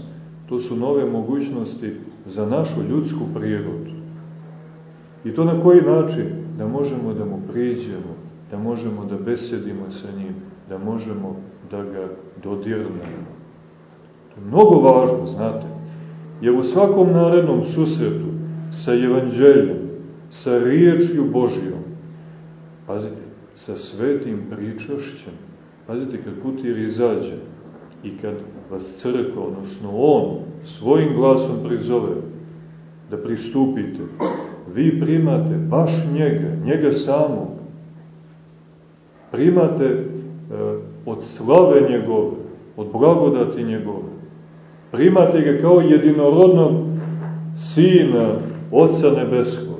To su nove mogućnosti za našu ljudsku prirodu. I to na koji način? Da možemo da mu priđemo, da možemo da besedimo sa njim, da možemo da ga dodirnemo. To je mnogo važno, znate, jer u svakom narednom susretu sa evanđeljem, sa riječju Božijom, pazite, sa svetim pričašćem, pazite, kad kutir izađe i kad vas crkva, odnosno on, svojim glasom prizove da pristupite, vi primate baš njega, njega samog, primate e, od slave njegove, od blagodati njegove, primate ga kao jedinorodnog sina Oca Nebeskog.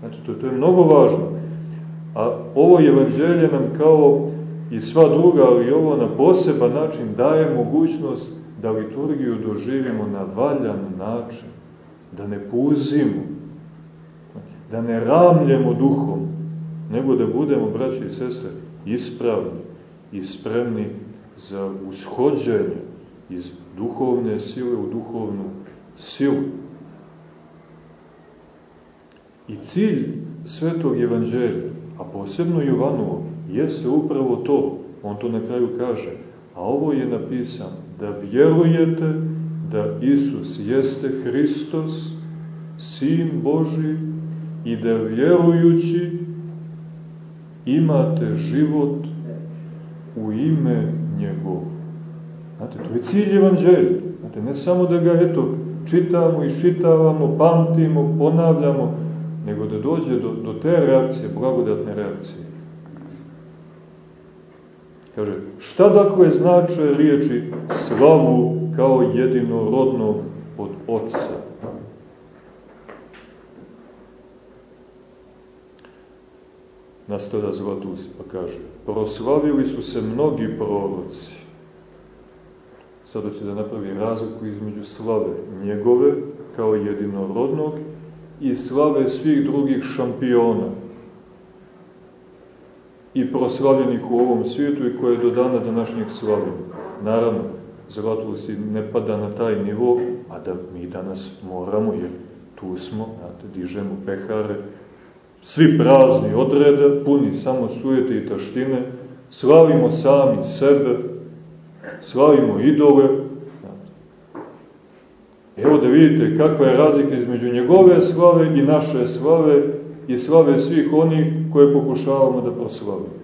Znači, to, to je mnogo važno. A ovo evanđelje nam kao i sva druga, ali ovo na poseban način daje mogućnost da liturgiju doživimo na valjan način, da ne puzimo, da ne ramljemo duhom, nego da budemo, braći i sestre, ispravni i spremni za ushođenje iz duhovne sile u duhovnu silu. I cilj svetog evanđelja, a posebno Jovanovo, jeste upravo to, on to na kraju kaže, a ovo je napisano, da vjerujete da Isus jeste Hristos, Sin Boži, i da vjerujući imate život u ime njegov. Znate, to je cilj evanđelja. Znate, ne samo da ga, eto, čitamo, iščitavamo, pamtimo, ponavljamo, nego da dođe do, do te reakcije, blagodatne reakcije. Kaže, šta dakle znače riječi slavu kao jedinorodnog od Otca? nastavlja Zlatus, pa kaže, proslavili su se mnogi proroci. sad hoće da napravi razliku između slave njegove, kao jedinorodnog, i slave svih drugih šampiona i proslavljenih u ovom svijetu i koje do dana današnjeg slavimo. Naravno, Zlatovosti ne pada na taj nivo, a da mi danas moramo, jer tu smo, znate, dižemo pehare, svi prazni odreda, puni samo sujete i taštine, slavimo sami sebe, slavimo idole. Evo da vidite kakva je razlika između njegove slave i naše slave i slave svih onih koje pokušavamo da proslavimo.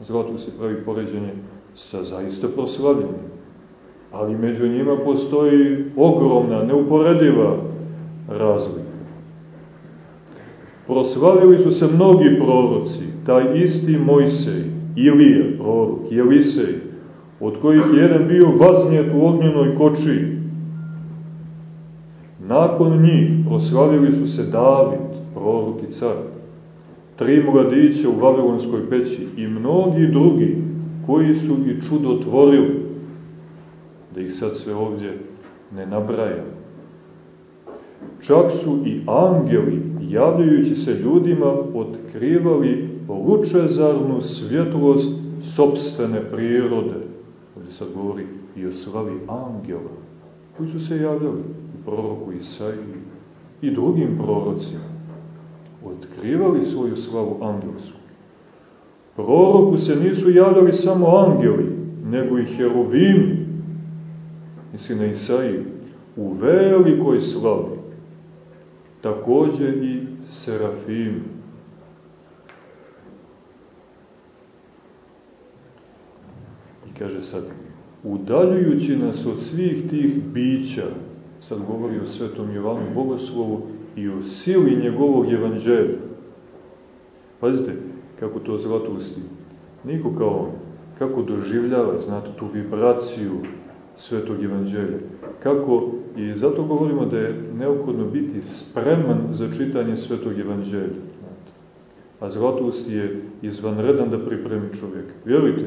Zato se pravi poređenje sa zaista proslavljenim. Ali među njima postoji ogromna, neuporediva razlika. Proslavili su se mnogi proroci, taj isti Mojsej, Ilija, prorok, Jelisej, od kojih je jedan bio vaznijet u ognjenoj koči. Nakon njih proslavili su se David, prorok i car, tri mladića u Vavilonskoj peći i mnogi drugi koji su i čudo tvorili, da ih sad sve ovdje ne nabrajam. Čak su i angeli, javljajući se ljudima, otkrivali lučezarnu svjetlost sobstvene prirode. Ovdje sad govori i o slavi angela, koji su se javljali proroku Isaiji i drugim prorocima. Otkrivali svoju slavu angelsku. Proroku se nisu javljali samo angeli, nego i heruvimi, misli na Isaiju, u velikoj slavi, takođe i serafim. I kaže sad, udaljujući nas od svih tih bića, sad govori o svetom Jovanu Bogoslovu i o sili njegovog evanđelja. Pazite, kako to zlatosti. Niko kao on. Kako doživljava, znate, tu vibraciju svetog evanđelja. Kako, i zato govorimo da je neophodno biti spreman za čitanje svetog evanđelja. A zlatost je izvanredan da pripremi čovjek. Vjerujte,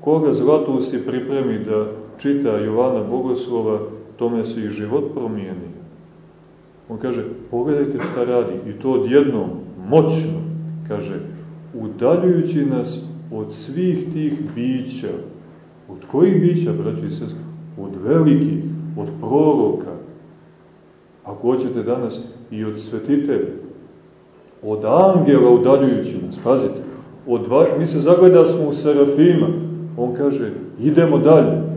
koga zlatost je pripremi da čita Jovana Bogoslova, tome se i život promijeni. On kaže, pogledajte šta radi, i to odjednom, moćno, kaže, udaljujući nas od svih tih bića. Od kojih bića, braći i sest? Od velikih, od proroka. Ako hoćete danas, i od svetitelja. Od angela udaljujući nas, pazite. Od mi se zagleda smo u Serafima. On kaže, idemo dalje.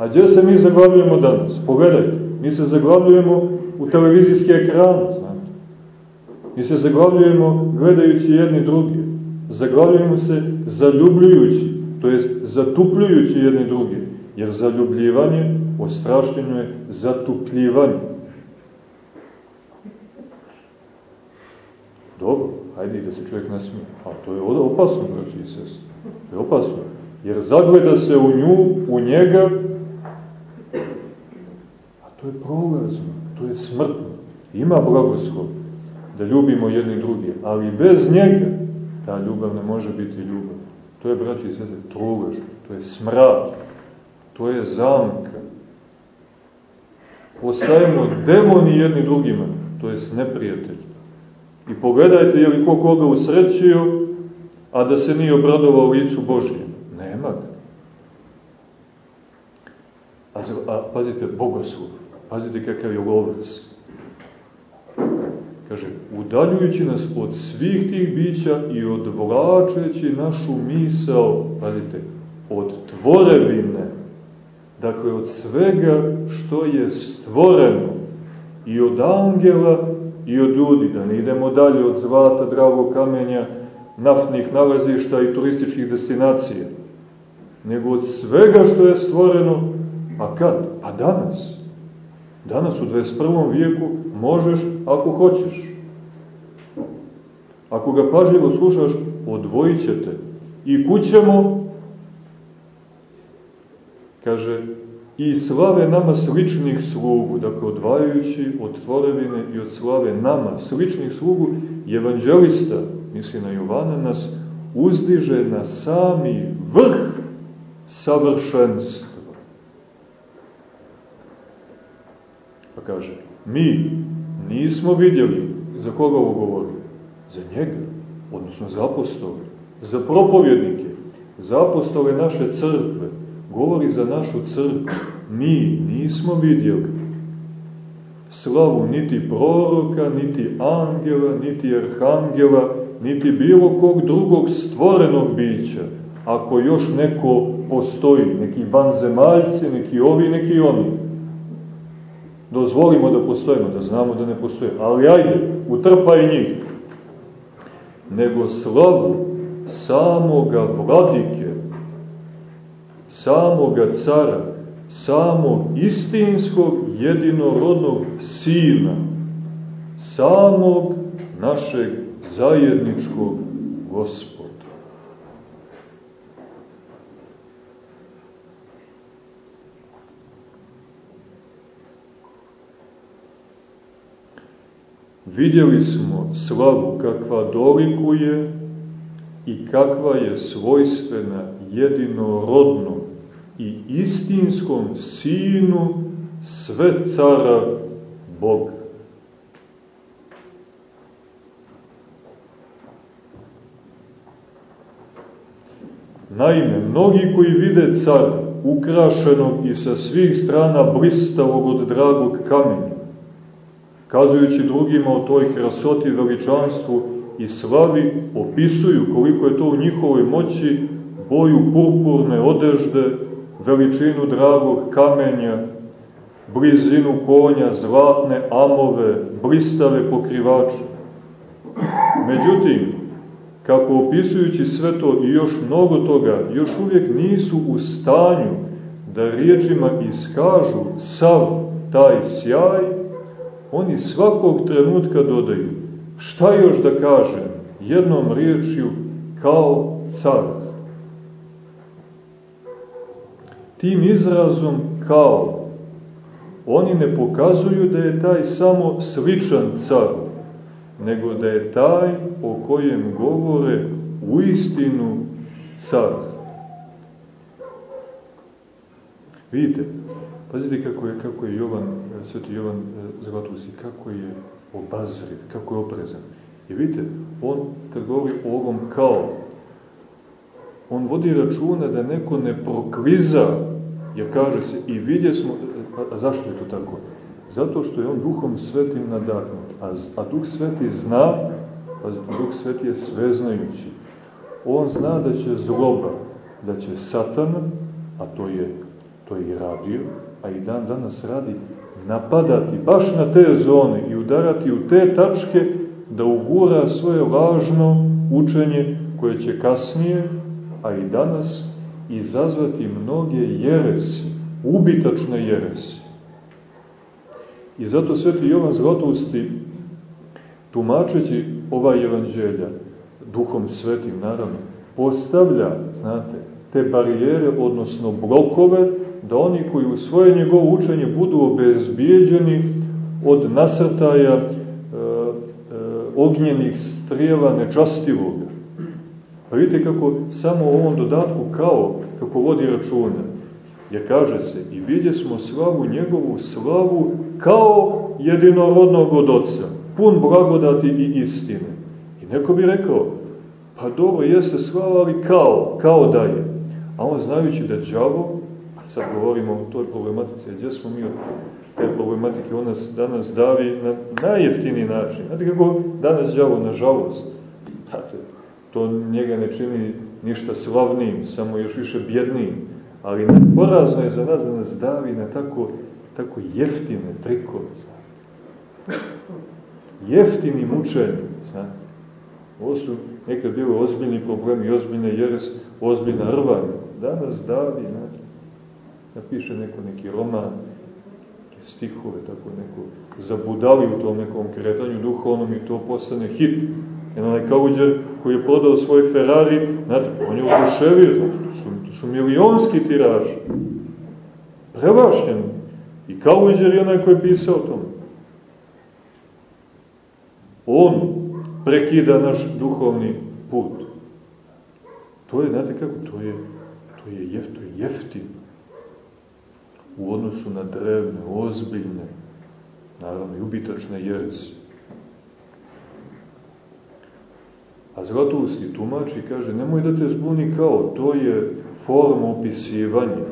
A gdje se mi zaglavljujemo danas? Pogledajte, mi se zaglavljujemo u televizijski ekran, znate. Mi se zaglavljujemo gledajući jedni drugi. Zaglavljujemo se zaljubljujući, to jest zatupljujući jedni drugi. Jer zaljubljivanje, ostrašćenje je zatupljivanje. Dobro, hajde da se čovjek nasmije. A to je opasno, braći i sest. To je opasno. Jer zagleda se u nju, u njega, to je prolazno, to je smrtno. Ima blagoslov da ljubimo jedni drugi, ali bez njega ta ljubav ne može biti ljubav. To je, braći i sese, trulež, to je smrad, to je zamka. Postajemo demoni jedni drugima, to je neprijatelj. I pogledajte je li ko koga usrećio, a da se nije obradovao licu Božijem. Nema ga. A, a pazite, bogoslov, pazite kakav je lovac Kaže, udaljujući nas od svih tih bića i odvlačeći našu misao, pazite, od tvorevine, dakle od svega što je stvoreno, i od angela i od ljudi, da ne idemo dalje od zlata, dragog kamenja, naftnih nalazišta i turističkih destinacija, nego od svega što je stvoreno, a kad? A danas. Danas u 21. vijeku možeš ako hoćeš. Ako ga pažljivo slušaš, odvojit ćete. I kućemo, kaže, i slave nama sličnih slugu, dakle odvajajući od tvorevine i od slave nama sličnih slugu, evanđelista, misli na Jovana, nas uzdiže na sami vrh savršenstva. Pa kaže, mi nismo vidjeli za koga ovo govori? Za njega, odnosno za apostole, za propovjednike, za apostole naše crkve, govori za našu crkvu. Mi nismo vidjeli slavu niti proroka, niti angela, niti arhangela, niti bilo kog drugog stvorenog bića, ako još neko postoji, neki vanzemaljci, neki ovi, neki oni. Dozvolimo da postojimo, da znamo da ne postoje, ali ajde, utrpaj njih. Nego slavu samoga vladike, samoga cara, samog istinskog jedinorodnog sina, samog našeg zajedničkog gospoda. Vidjeli smo slavu kakva dolikuje i kakva je svojstvena jedinorodnom i istinskom sinu sve cara Boga. Naime, mnogi koji vide cara, ukrašenog i sa svih strana blistavog od dragog kamenja, kazujući drugima o toj krasoti, veličanstvu i slavi, opisuju koliko je to u njihovoj moći boju purpurne odežde, veličinu dragog kamenja, blizinu konja, zlatne amove, blistave pokrivače. Međutim, kako opisujući sve to i još mnogo toga, još uvijek nisu u stanju da riječima iskažu sav taj sjaj, oni svakog trenutka dodaju, šta još da kažem, jednom riječju kao car. Tim izrazom kao oni ne pokazuju da je taj samo sličan car, nego da je taj o kojem govore u istinu car. Vidite, pazite kako je, kako je Jovan, sveti Jovan e, Zlatusi, kako je obazriv, kako je oprezan. I vidite, on kad govori o ovom kao, on vodi računa da neko ne prokliza, jer kaže se i vidje smo, a zašto je to tako? Zato što je on duhom svetim nadahnut, a, a duh sveti zna, a duh sveti je sveznajući. On zna da će zloba, da će satan, a to je, to je i radio, a i dan danas radi, napadati baš na te zone i udarati u te tačke da ugura svoje lažno učenje koje će kasnije a i danas izazvati mnoge jeresi, ubitačne jeresi. I zato sveti Jovan Zlatosti, tumačeći ova evanđelja, duhom svetim naravno, postavlja, znate, te barijere, odnosno blokove, da oni koji u svoje njegovo učenje budu obezbijeđeni od nasrtaja e, e, ognjenih strijela nečastivoga. Pa vidite kako samo u ovom dodatku kao, kako vodi računa. Jer kaže se, i vidje smo slavu njegovu slavu kao jedinorodnog od oca, pun blagodati i istine. I neko bi rekao, pa dobro, jeste slava, ali kao, kao da je. A on znajući da džavo, sad govorimo o toj problematici, gdje smo mi od te problematike, on nas danas davi na najjeftiniji način. Znate kako danas džavo, nažalost, znate, To njega ne čini ništa slavnijim, samo još više bjednijim. Ali porazno je za nas da nas davi na tako, tako jeftine trikove. Jeftini mučenje. Znate. Ovo su nekad bili ozbiljni problemi, ozbiljne jeres, ozbiljna rvanja. Danas davi, znate, napiše neko neki roman, neke stihove, tako neko zabudali u tom nekom kretanju duhovnom i to postane hit. Jedan onaj kauđer koji je prodao svoj Ferrari, znate, on je oduševio, to su, to su milionski tiraž. Prevašćen. I kauđer je onaj koji je pisao o tom. On prekida naš duhovni put. To je, znate kako, to je, to je, jef, to je jeftino u odnosu na drevne, ozbiljne, naravno i ubitačne jerezi. A Zlatusti tumači kaže, nemoj da te zbuni kao, to je forma opisivanja.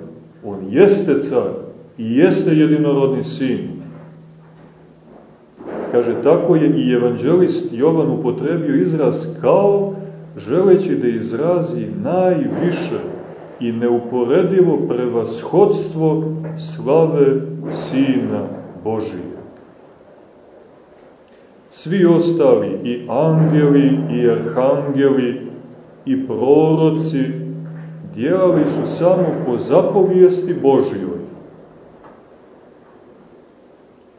On jeste car i jeste jedinorodni sin. Kaže, tako je i evanđelist Jovan upotrebio izraz kao, želeći da izrazi najviše i neuporedivo prevashodstvo slave Sina Božije. Svi ostali, i angeli, i arhangeli, i proroci, djelali su samo po zapovijesti Božijoj.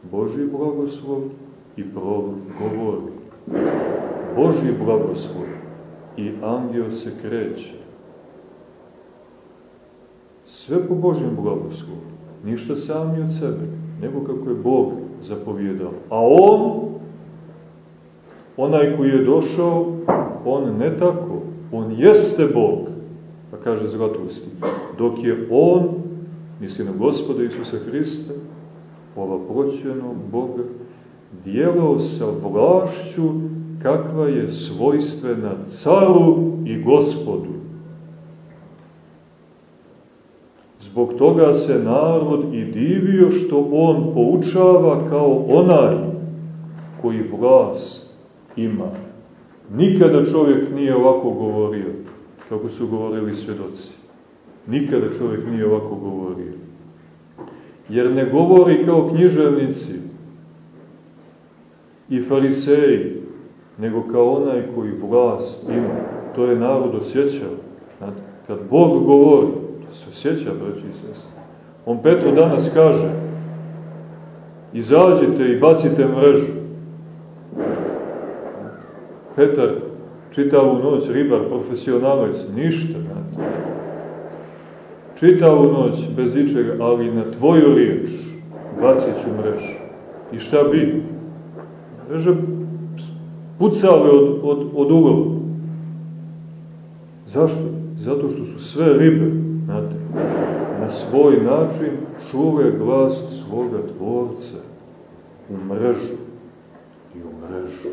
Božji blagoslov i prorok govori. Božji blagoslov i angel se kreće. Sve po Božjem blagoslovu. Ništa sami od sebe, nego kako je Bog zapovjedao. A On, onaj koji je došao, On ne tako. On jeste Bog, pa kaže Zlatusti. Dok je On, misli na gospoda Isusa Hrista, ova proćenog Boga, dijelao sa vlašću kakva je svojstvena caru i gospodu. Zbog toga se narod i divio što on poučava kao onaj koji vlast ima. Nikada čovjek nije ovako govorio, kako su govorili svedoci. Nikada čovjek nije ovako govorio. Jer ne govori kao književnici i fariseji, nego kao onaj koji vlast ima. To je narod osjećao. Kad Bog govori, se osjeća, braći i sest. On Petru danas kaže, izađite i bacite mrežu. Petar čitavu noć, ribar, profesionalac, ništa, znate. Čitavu noć bez ičega, ali na tvoju riječ bacit ću mrežu. I šta bi? Mreža pucale od, od, od ugova. Zašto? Zato što su sve ribe, znate, na svoj način čuve glas svoga tvorca u mrežu i u mrežu.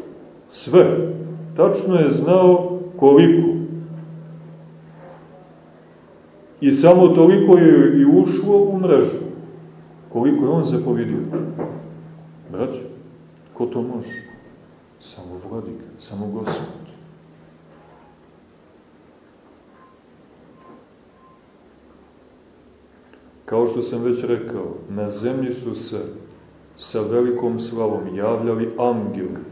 Sve. Tačno je znao koliko. I samo toliko je i ušlo u mrežu. Koliko je on zapovjedio. Braćo, ko to može? Samo vladika, samo gospod. Kao što sam već rekao, na zemlji su se sa velikom slavom javljali angeli.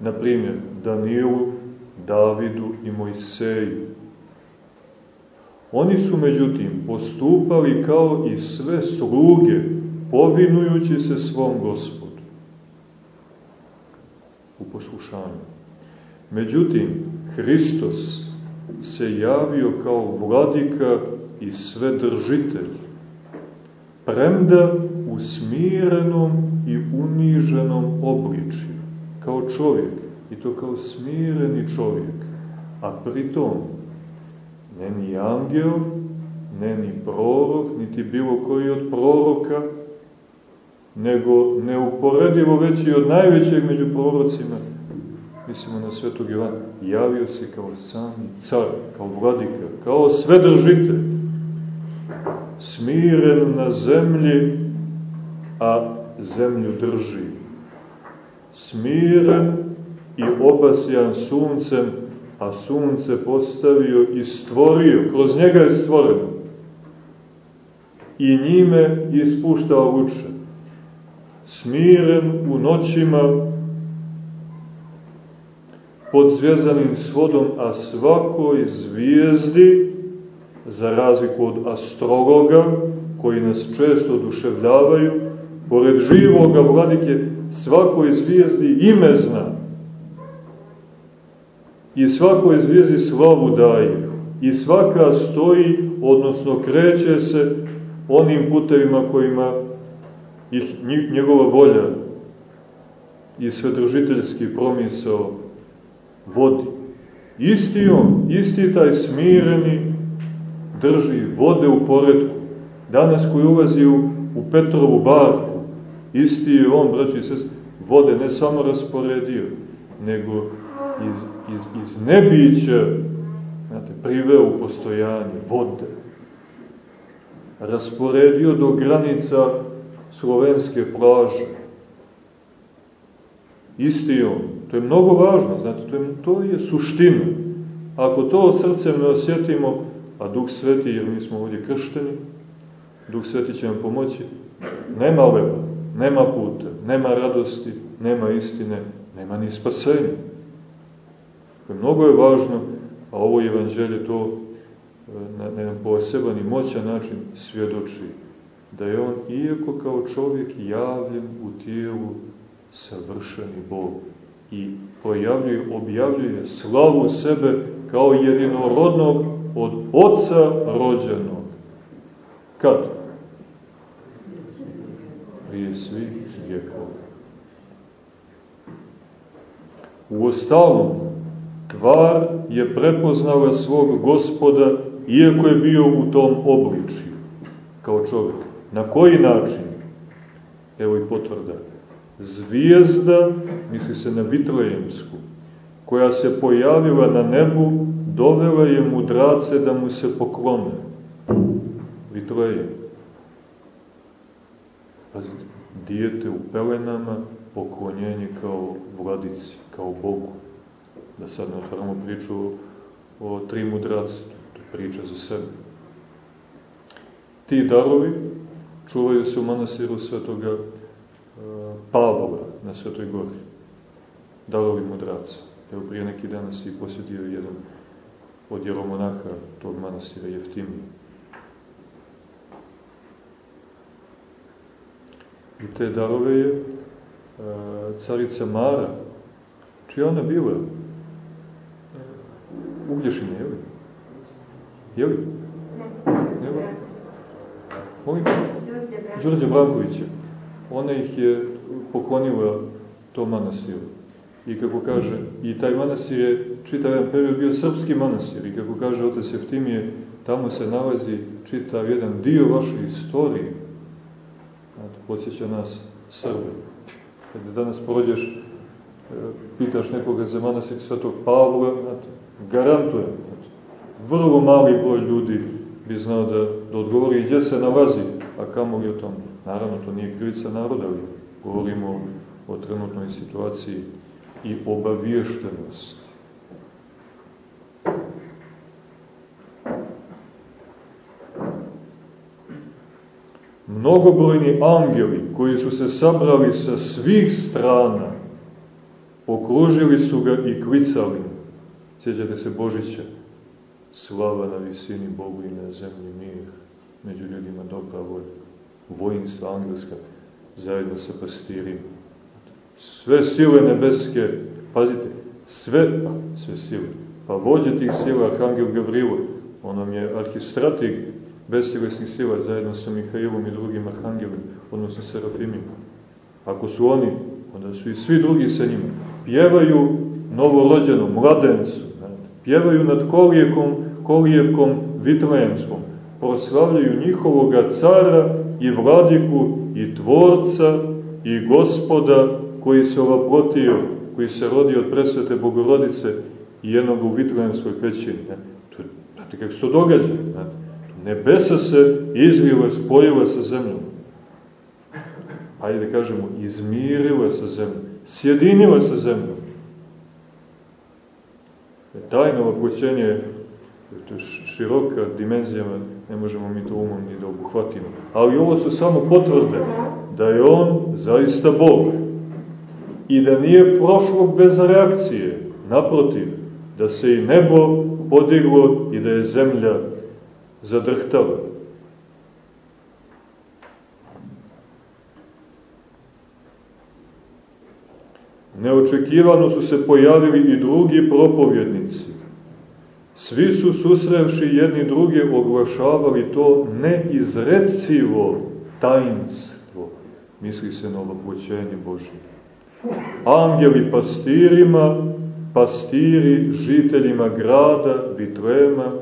Na primjer, Danilu, Davidu i Mojseju. Oni su međutim postupali kao i sve sluge, povinujući se svom gospodu u poslušanju. Međutim, Hristos se javio kao vladika i svedržitelj, premda u smirenom i uniženom obličju, kao čovjek, i to kao smireni čovjek, a pritom ne ni angel, ne ni prorok, niti bilo koji od proroka, nego neuporedivo veći od najvećeg među prorocima, mislimo na svetog Jovana, javio se kao sami car, kao vladika, kao svedržitelj, smiren na zemlji, a zemlju drži. Smiren i obasjan suncem, a sunce postavio i stvorio, kroz njega je stvoreno. I njime ispuštao luče smiren u noćima pod zvjezanim svodom, a svakoj zvijezdi, za razliku od astrologa, koji nas često oduševljavaju, pored živoga vladike, svakoj zvijezdi ime zna. I svakoj zvijezdi slavu daje. I svaka stoji, odnosno kreće se onim putevima kojima ih njegova volja i svedržiteljski promisao vodi. Isti on, isti taj smireni, drži vode u poredku. Danas koji ulazi u, u Petrovu barku, isti je on, braći i vode ne samo rasporedio, nego iz, iz, iz nebića znate, priveo u postojanje vode. Rasporedio do granica slovenske plaže. Isti je on. To je mnogo važno, znate, to je, to je suština. Ako to srcem ne osjetimo, a Duh Sveti, jer mi smo ovdje kršteni, Duh Sveti će nam pomoći, nema leba, nema puta, nema radosti, nema istine, nema ni spasenja. Mnogo je važno, a ovo evanđelje to e, na, jedan poseban i moćan način svjedoči, da je on, iako kao čovjek javljen u tijelu, savršeni Bog i projavljuje, objavljuje slavu sebe kao jedinorodnog od oca rođenog. Kad? Prije svih vjekova. U ostalom, tvar je prepoznala svog gospoda, iako je bio u tom obličju, kao čovjek. Na koji način? Evo i potvrda. Zvijezda, misli se na Vitlejemsku, koja se pojavila na nebu, dovela je mudrace da mu se poklone. Vitlejem. Pazite, dijete u pelenama, poklonjenje kao vladici, kao Bogu. Da sad ne otvaramo priču o, tri mudrace, to je priča za sebe. Ti darovi čuvaju se u manastiru svetoga e, Pavla na Svetoj gori. Darovi mudraca. Evo prije neki dan si posjetio jedan od jeromonaha tog manastira Jeftimija. I te darove je e, carica Mara, čija ona bila? Uglješina, je li? Je li? Ne. Ne. Molim? Đorđe. Ona ih je poklonila tom manastiru. I kako kaže, i taj manastir je čitav jedan period bio srpski manastir. I kako kaže otac Jeftimije, tamo se nalazi čitav jedan dio vaše istorije. Znate, podsjeća nas Srbe. Kada danas prođeš, e, pitaš nekoga za manastir Svetog Pavla, znate, garantujem, vrlo mali broj ljudi bi znao da, da odgovori gdje se nalazi, a kamo li o tom. Naravno, to nije krivica naroda, ali govorimo o trenutnoj situaciji i obaviještenosti. Mnogobrojni angeli koji su se sabrali sa svih strana, okružili su ga i klicali. Sjećate se Božića, slava na visini Bogu i na zemlji mir, među ljudima dobra volja, vojinstva angelska, zajedno sa pastirima. Sve sile nebeske, pazite, sve, pa, sve sile, pa vođe tih sila, Arhangel Gavrilo, on nam je arhistratig besilesnih sila, zajedno sa Mihailom i drugim arhangelima, odnosno serafimima. Ako su oni, onda su i svi drugi sa njima. Pjevaju novorođenom, mladencu, pjevaju nad kolijekom, kolijevkom vitlejenskom, proslavljaju njihovoga cara i vladiku i tvorca i gospoda koji se ovaprotio, koji se rodio od presvete bogorodice i jednog u Vitlejemskoj pećini. Znate kako se događa? Znate, nebesa se izvile, spojile sa zemljom. Hajde da kažemo, izmirile sa zemljom, sjedinile sa zemljom. Tajno ovaproćenje to je široka dimenzijama, ne možemo mi to umom ni da obuhvatimo. Ali ovo su samo potvrde da je on zaista Bog i da nije prošlo bez reakcije. Naprotiv, da se i nebo podiglo i da je zemlja zadrhtala. Neočekivano su se pojavili i drugi propovjednici. Svi su susrevši jedni druge oglašavali to neizrecivo tajnstvo. Misli se na ovopoćenje Božje. Angeli pastirima, pastiri žiteljima grada, Bitlema,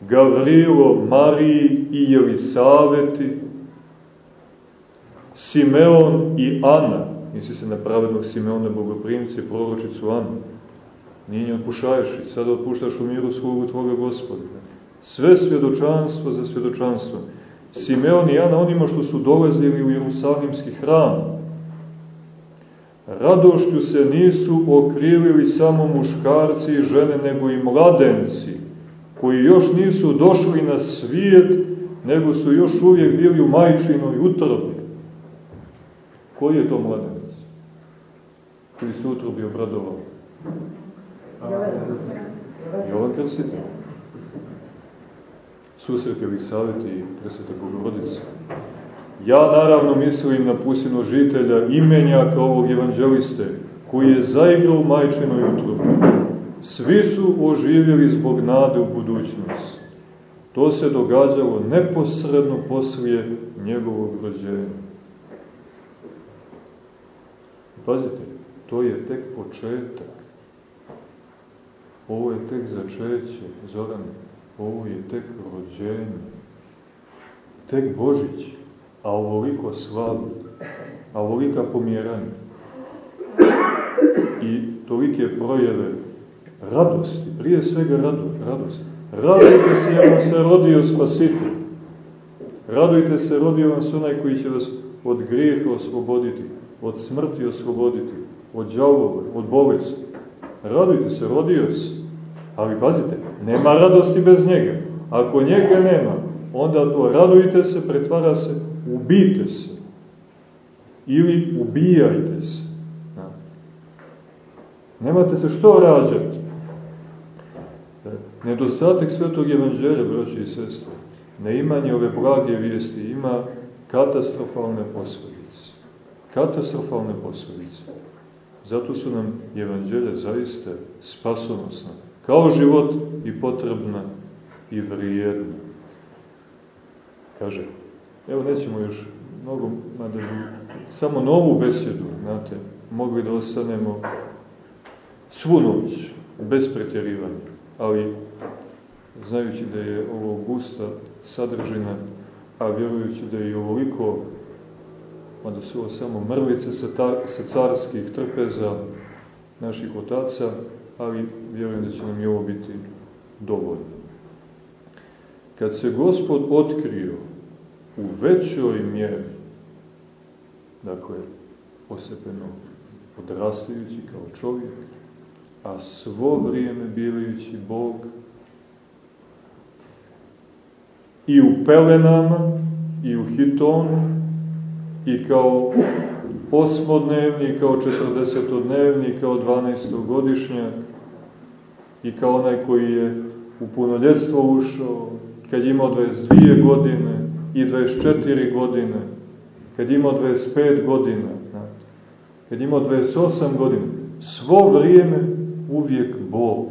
Gavrilo, Mariji i Jelisaveti, Simeon i Ana, misli se na pravednog Simeona bogoprimce, proročicu Anu, nije nje otpušaješ i sada otpuštaš u miru slugu Tvoga gospodina. Sve svjedočanstvo za svjedočanstvo. Simeon i Ana onima što su dolazili u Jerusalimski hram, radošću se nisu okrivili samo muškarci i žene, nego i mladenci, koji još nisu došli na svijet, nego su još uvijek bili u majčinoj utrobi. Koji je to mladenac? Koji se utrobi obradovao? Jovan Krstitelj. Susret Elisaveti i presveta Bogorodice. Ja naravno mislim na pusino žitelja imenjaka ovog evanđeliste, koji je zaigrao u majčinoj utrobi. Svi su oživjeli zbog nade u budućnost. To se događalo neposredno poslije njegovog rođenja. Pazite, to je tek početak. Ovo je tek začeće, Zoran, ovo je tek rođenje. Tek Božić, a ovoliko slavu, a ovolika pomjeranja. I tolike projeve radosti, prije svega rado, radosti. Radujte se jer vam se rodio spasitelj. Radujte se, rodio vam se onaj koji će vas od grijeha osloboditi, od smrti osloboditi, od džavove, od bolesti. Radujte se, rodio se. Ali pazite, nema radosti bez njega. Ako njega nema, onda to radujte se, pretvara se, ubijte se. Ili ubijajte se. Nemate se što rađati. Nedostatek svetog evanđelja, braći i sestre, neimanje ove blage vijesti ima katastrofalne posledice. Katastrofalne posledice. Zato su nam evanđelje zaista spasonosne kao život i potrebna i vrijedna. Kaže, evo nećemo još mnogo, mada samo novu besedu, znate, mogli da ostanemo svu noć, bez pretjerivanja, ali znajući da je ovo gusta sadržina, a vjerujući da je i ovoliko, mada su samo mrvice sa, ta, sa carskih trpeza naših otaca, ali vjerujem da će nam i ovo biti dovoljno. Kad se Gospod otkrio u većoj mjeri, dakle, posepeno odrastajući kao čovjek, a svo vrijeme bivajući Bog, i u pelenama, i u hitonu, i kao osmodnevni, kao četrdesetodnevni, kao dvanaestogodišnjak, i kao onaj koji je u punoljetstvo ušao, kad je imao 22 godine i 24 godine, kad je imao 25 godina, kad je imao 28 godina, svo vrijeme uvijek Bog.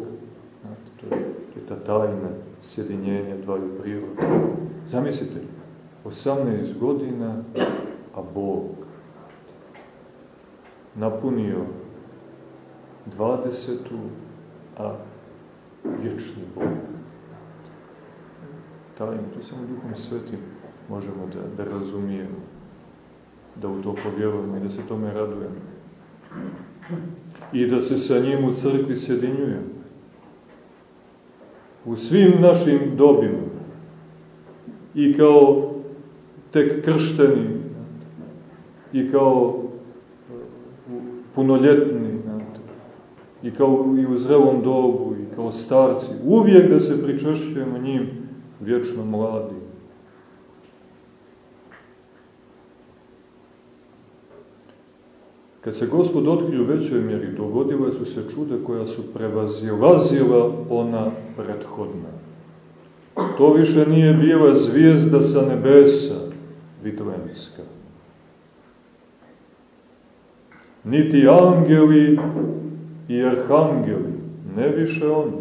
To je, to je ta tajna sjedinjenja dvaju priroda. Zamislite, 18 godina, a Bog napunio 20. a vječni Bog. Tajno, to samo Duhom Svetim možemo da, da razumijemo, da u to povjerujemo i da se tome radujemo. I da se sa njim u crkvi sjedinjujemo. U svim našim dobima i kao tek kršteni i kao punoljetni i kao i u zrelom dobu i kao starci, uvijek da se pričešćujemo njim vječno mladi. Kad se Gospod otkrio u većoj mjeri, dogodile su se čude koja su prevazilazila ona prethodna. To više nije bila zvijezda sa nebesa, vitlenska. Niti angeli i arhangeli, ne više oni.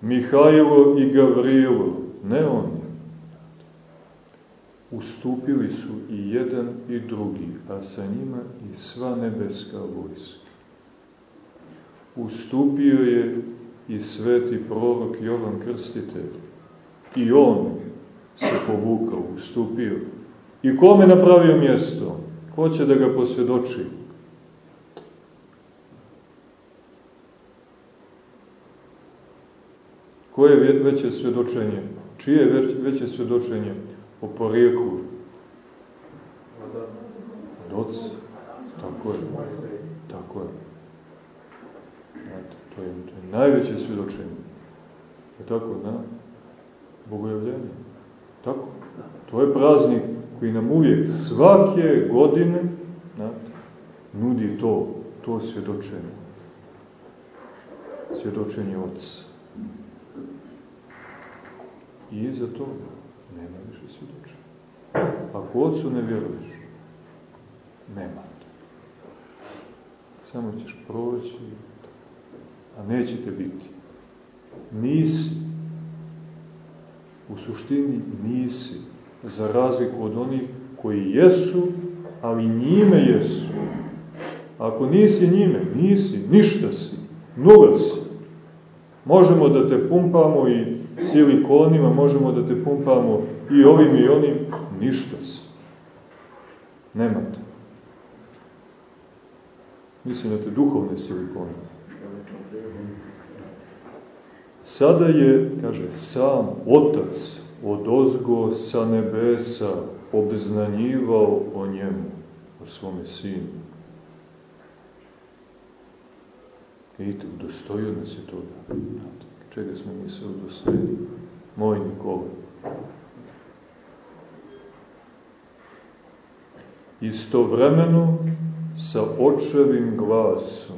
Mihajlo i Gavrilo, ne oni. Ustupili su i jedan i drugi, a sa njima i sva nebeska vojska. Ustupio je i sveti prorok Jovan Krstitelj. I on se povukao, ustupio. I kome napravio mjesto? Ko će da ga posvjedoči? Koje je veće svjedočenje? Čije je veće svjedočenje o porijeklu? Od oca. Tako je. Tako je. Znate, to je, to je najveće svjedočenje. Je tako, da? Bogojavljenje. Tako. To je praznik koji nam uvijek svake godine znate, nudi to, to svjedočenje. Svjedočenje Otca. I iza toga nema više svjedočenja. Ako Otcu ne vjeruješ, nema to. Samo ćeš proći, a nećete biti. Nisi. U suštini nisi, za razliku od onih koji jesu, ali njime jesu. Ako nisi njime, nisi, ništa si, nula si. Možemo da te pumpamo i silikonima, možemo da te pumpamo i ovim i onim, ništa si. Nemate. Mislim da te duhovne silikone. Sada je, kaže, sam Otac od ozgo sa nebesa obznanjivao o njemu, o svome sinu. Vidite, udostojio nas je toga. Čega smo mi se udostojili? Moj Nikola. Istovremeno sa očevim glasom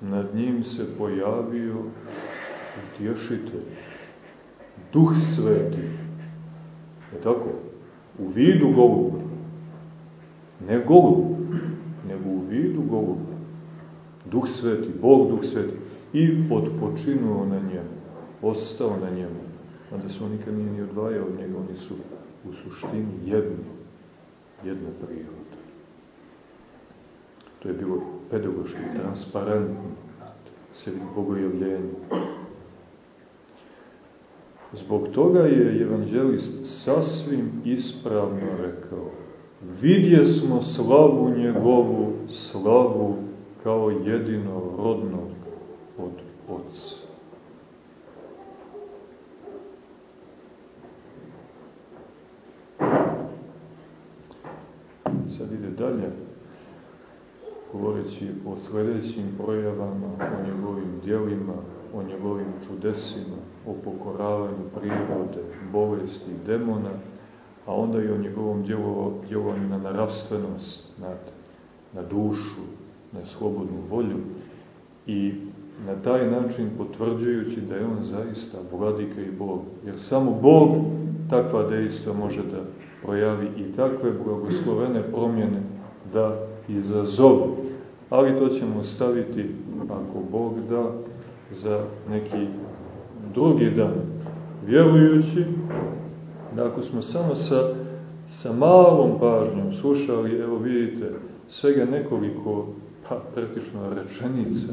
nad njim se pojavio utješitelj, duh sveti. Je tako? U vidu goluba. Ne golub, nego u vidu goluba. Duh sveti, Bog duh sveti. I odpočinuo na njemu, ostao na njemu. Mada se on nikad nije ni odvajao od njega, oni su u suštini jedni, jedna priroda. To je bilo pedagoški, transparentno, se bogojavljenje. Zbog toga je evanđelist sasvim ispravno rekao vidje smo slavu njegovu, slavu kao jedino rodnog od Otca. Sad ide dalje, govoreći o sledećim projavama, o njegovim dijelima, o njegovim čudesima, o pokoravanju prirode, bolesti, demona, a onda i o njegovom djelovanju na naravstvenost, na, na dušu, na slobodnu volju i na taj način potvrđujući da je on zaista vladika i Bog. Jer samo Bog takva dejstva može da projavi i takve blagoslovene promjene da izazove. Ali to ćemo staviti, ako Bog da, za neki drugi dan. Vjerujući da ako smo samo sa, sa malom pažnjom slušali, evo vidite, svega nekoliko, pa praktično rečenica,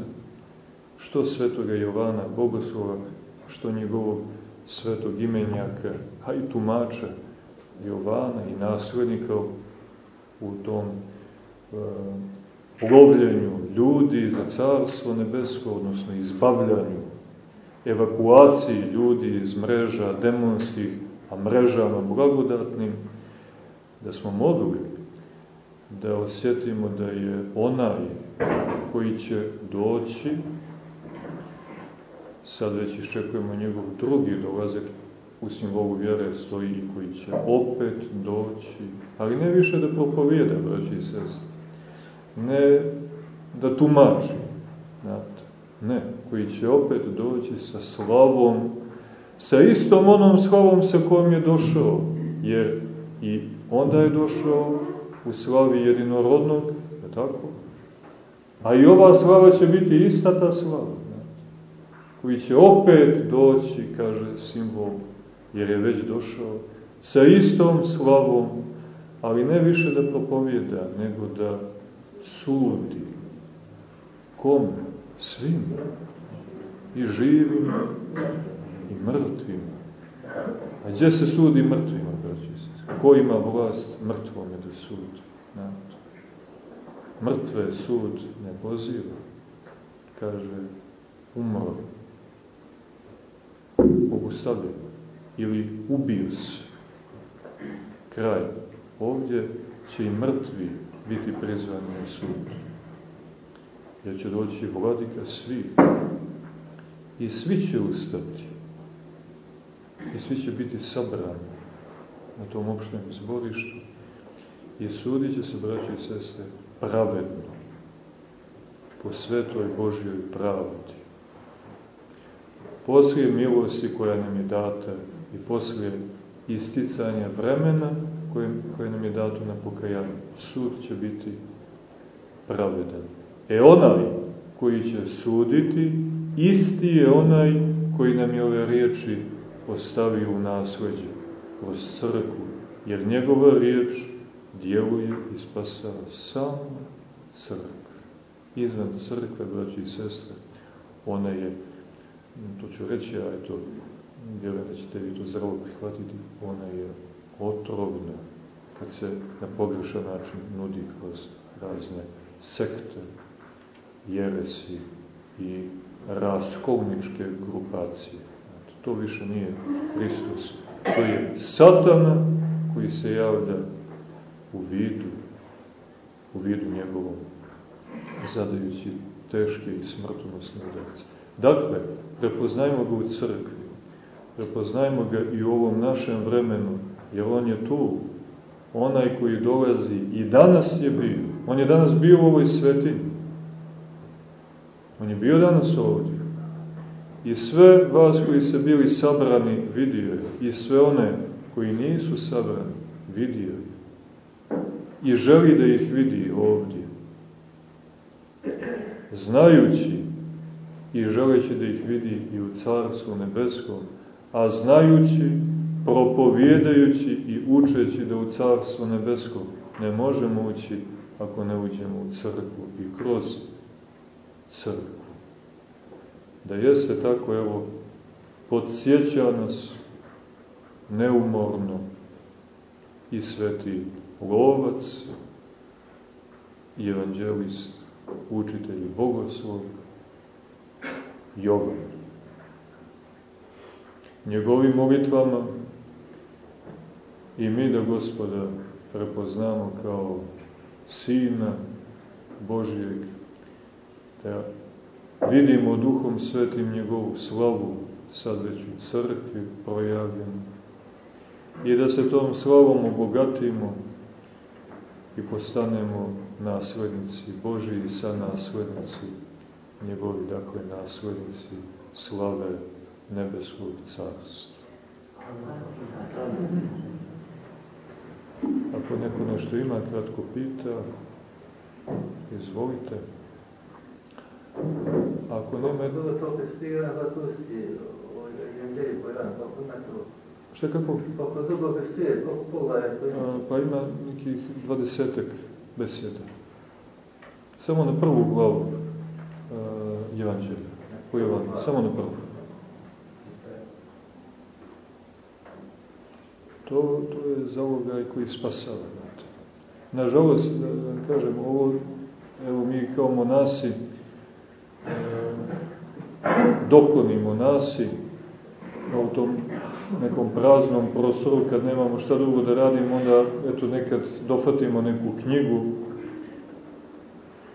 što svetoga Jovana Bogoslova, što njegovog svetog imenjaka, a i tumača Jovana i naslednika u tom e, lovljenju ljudi za carstvo nebesko, odnosno izbavljanju, evakuaciji ljudi iz mreža demonskih, a mrežama blagodatnim, da smo mogli da osjetimo da je onaj koji će doći, sad već iščekujemo njegov drugi dolazak, u simbolu vjere stoji i koji će opet doći, ali ne više da propovijeda, braći i sestri, ne da tumači, ne, koji će opet doći sa slavom, sa istom onom slavom sa kojom je došao, jer i onda je došao u slavi jedinorodnog, je tako? A i ova slava će biti ista ta slava, koji će opet doći, kaže simbol, jer je već došao, sa istom slavom, ali ne više da propovjeda, nego da sudi. Kom? Svim. i živima i mrtvima. A gdje se sudi mrtvima, braći Ko ima vlast mrtvome da sudi? Znate. Mrtve sud ne poziva. Kaže, umro. Obustavljen. Ili ubio se. Kraj. Ovdje će i mrtvi biti prizvani na sud. Jer će doći vladika svih. I svi će ustati. I svi će biti sabrani na tom opštem zborištu. I sudit će se, braći i sestre, pravedno. Po svetoj Božjoj pravdi. Poslije milosti koja nam je data i poslije isticanja vremena koje, koje nam je dato na pokajanje. Sud će biti pravedan. E onaj koji će suditi, isti je onaj koji nam je ove riječi ostavio u nasleđe, kroz crkvu, jer njegova riječ djeluje i spasava samo crkva. Izvan crkve, braći i sestre, ona je, to ću reći, a eto, vjerujem da ćete vi to zravo prihvatiti, ona je otrovna kad se na pogrešan način nudi kroz razne sekte, jeresi i raskolničke grupacije. To više nije Hristos. To je satana koji se javlja u vidu, u vidu njegovom, zadajući teške i smrtonosne udarce. Dakle, prepoznajmo ga u crkvi, prepoznajmo ga i u ovom našem vremenu, jer on je tu, onaj koji dolazi i danas je bio. On je danas bio u ovoj svetini. On je bio danas ovdje. I sve vas koji se bili sabrani vidio je. I sve one koji nisu sabrani vidio je. I želi da ih vidi ovdje. Znajući i želeći da ih vidi i u Carstvu nebeskom, a znajući propovjedajući i učeći da u Carstvo nebesko ne možemo ući ako ne uđemo u crkvu i kroz crkvu. Da jeste tako, evo, podsjeća nas neumorno i sveti lovac, i evanđelist, učitelj i bogoslov, Jovan. Njegovim molitvama i mi da gospoda prepoznamo kao Sina Božijeg, da vidimo duhom svetim njegovu slavu sad već u crkvi projavljenu i da se tom slavom obogatimo i postanemo naslednici Božiji sa naslednici njegovi, dakle naslednici slave nebeskog carstva. Ako neko nešto ima, kratko pita, izvolite. Ako nema... Šta kako? Pa ima nekih dvadesetak beseda. Samo na prvu glavu uh, Evanđelja. Po Jovanu. Samo na prvu. To, to je zalogaj koji spasava. Nažalost, da, da kažem, ovo, evo mi kao monasi, e, dokoni monasi, u tom nekom praznom prostoru, kad nemamo šta drugo da radimo, onda eto nekad dofatimo neku knjigu,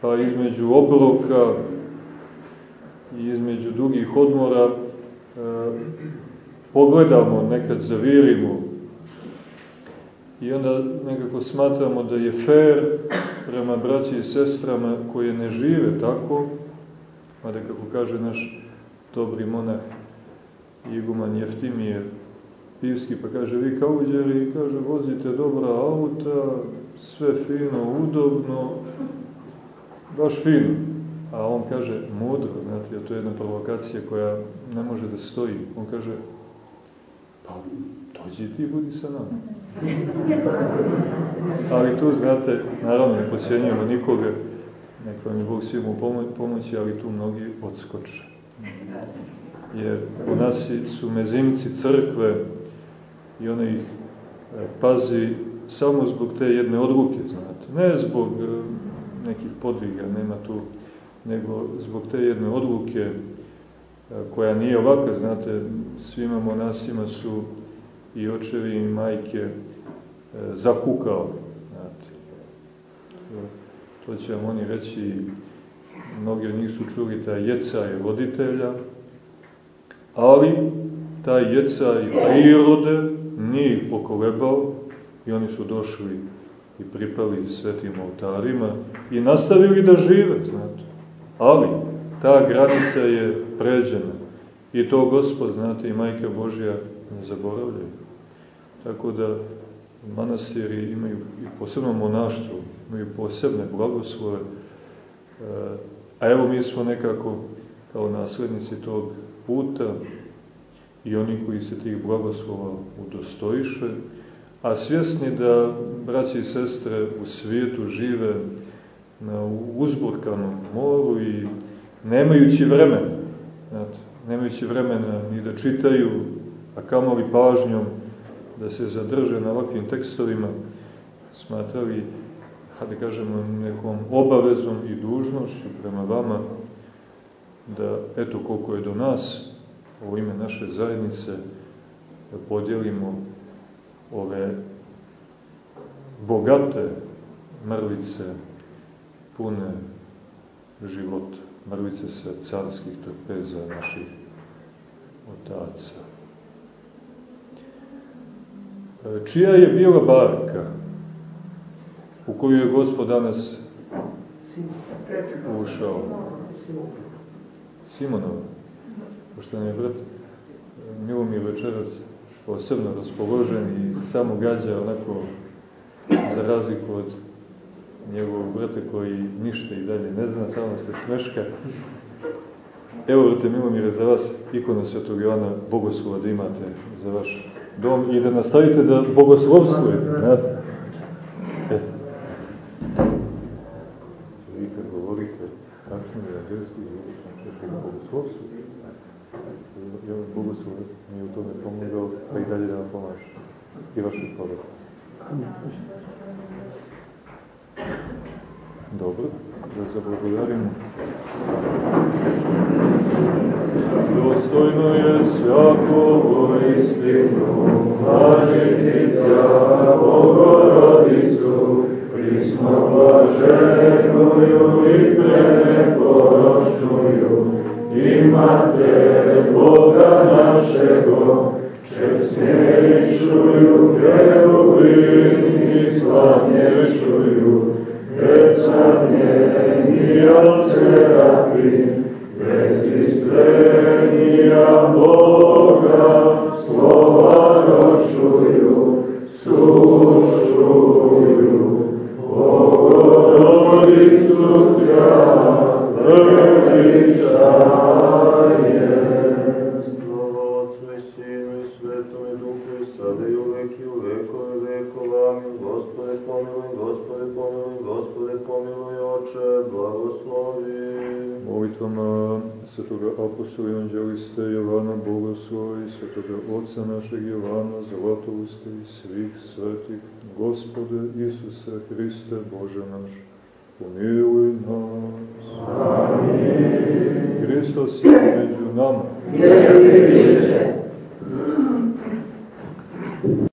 pa između obroka i između dugih odmora e, pogledamo, nekad zavirimo I onda nekako smatramo da je fair prema braći i sestrama koje ne žive tako, mada kako kaže naš dobri monah Iguman Jeftimije Pivski, pa kaže, vi kauđeri, kaže, vozite dobra auta, sve fino, udobno, baš fino. A on kaže, mudro, znate, to je jedna provokacija koja ne može da stoji. On kaže, pa dođi ti budi sa nama. [LAUGHS] ali tu, znate, naravno ne pocijenjujemo nikoga, nek vam je Bog svim u pomoći, ali tu mnogi odskoče. jer u nas su mezimci crkve i ona ih e, pazi samo zbog te jedne odluke, znate. Ne zbog e, nekih podviga, nema tu, nego zbog te jedne odluke e, koja nije ovakva, znate, svima monasima su i očevi i majke zakukao, znate. To će vam oni reći, mnogi od njih su čuli ta jeca je roditelja, ali taj jeca i prirode nije ih pokolebao i oni su došli i pripali svetim oltarima i nastavili da žive, znate. Ali ta granica je pređena i to Gospod, znate, i Majka Božja ne zaboravljaju. Tako da manastiri imaju i posebno monaštvo, imaju posebne blagoslove, e, a evo mi smo nekako kao naslednici tog puta i oni koji se tih blagoslova udostojiše, a svjesni da braći i sestre u svijetu žive na uzburkanom moru i nemajući vremena, znate, nemajući vremena ni da čitaju, a kamoli pažnjom da se zadrže na ovakvim tekstovima, smatrali, da kažemo, nekom obavezom i dužnošću prema vama, da eto koliko je do nas, u ime naše zajednice, da podijelimo ove bogate mrvice pune života, mrvice sa carskih trpeza naših otaca. Čija je bila barka u koju je gospod danas ušao? Simonova. Poštovani brat, Milomir večeras posebno raspoložen i samo gađa onako za razliku od njegovog brata koji ništa i dalje ne zna, samo se smeška. Evo, brate Milomire, za vas ikona Svetog Jovana Bogoslova da imate za vaš dom i da nastavite da bogoslovstvujete, znate. E. Vi kad govorite tačno je adreski, znači da bogoslovstvujete. Jovan Bogoslov mi je u tome pomogao, pa i dalje da vam pomaže. I vaše porodice. Da zablagodarimo. Dostojno je svako istinu, blažiti tja, Bogorodicu, prismo blaženuju i preneporočnuju,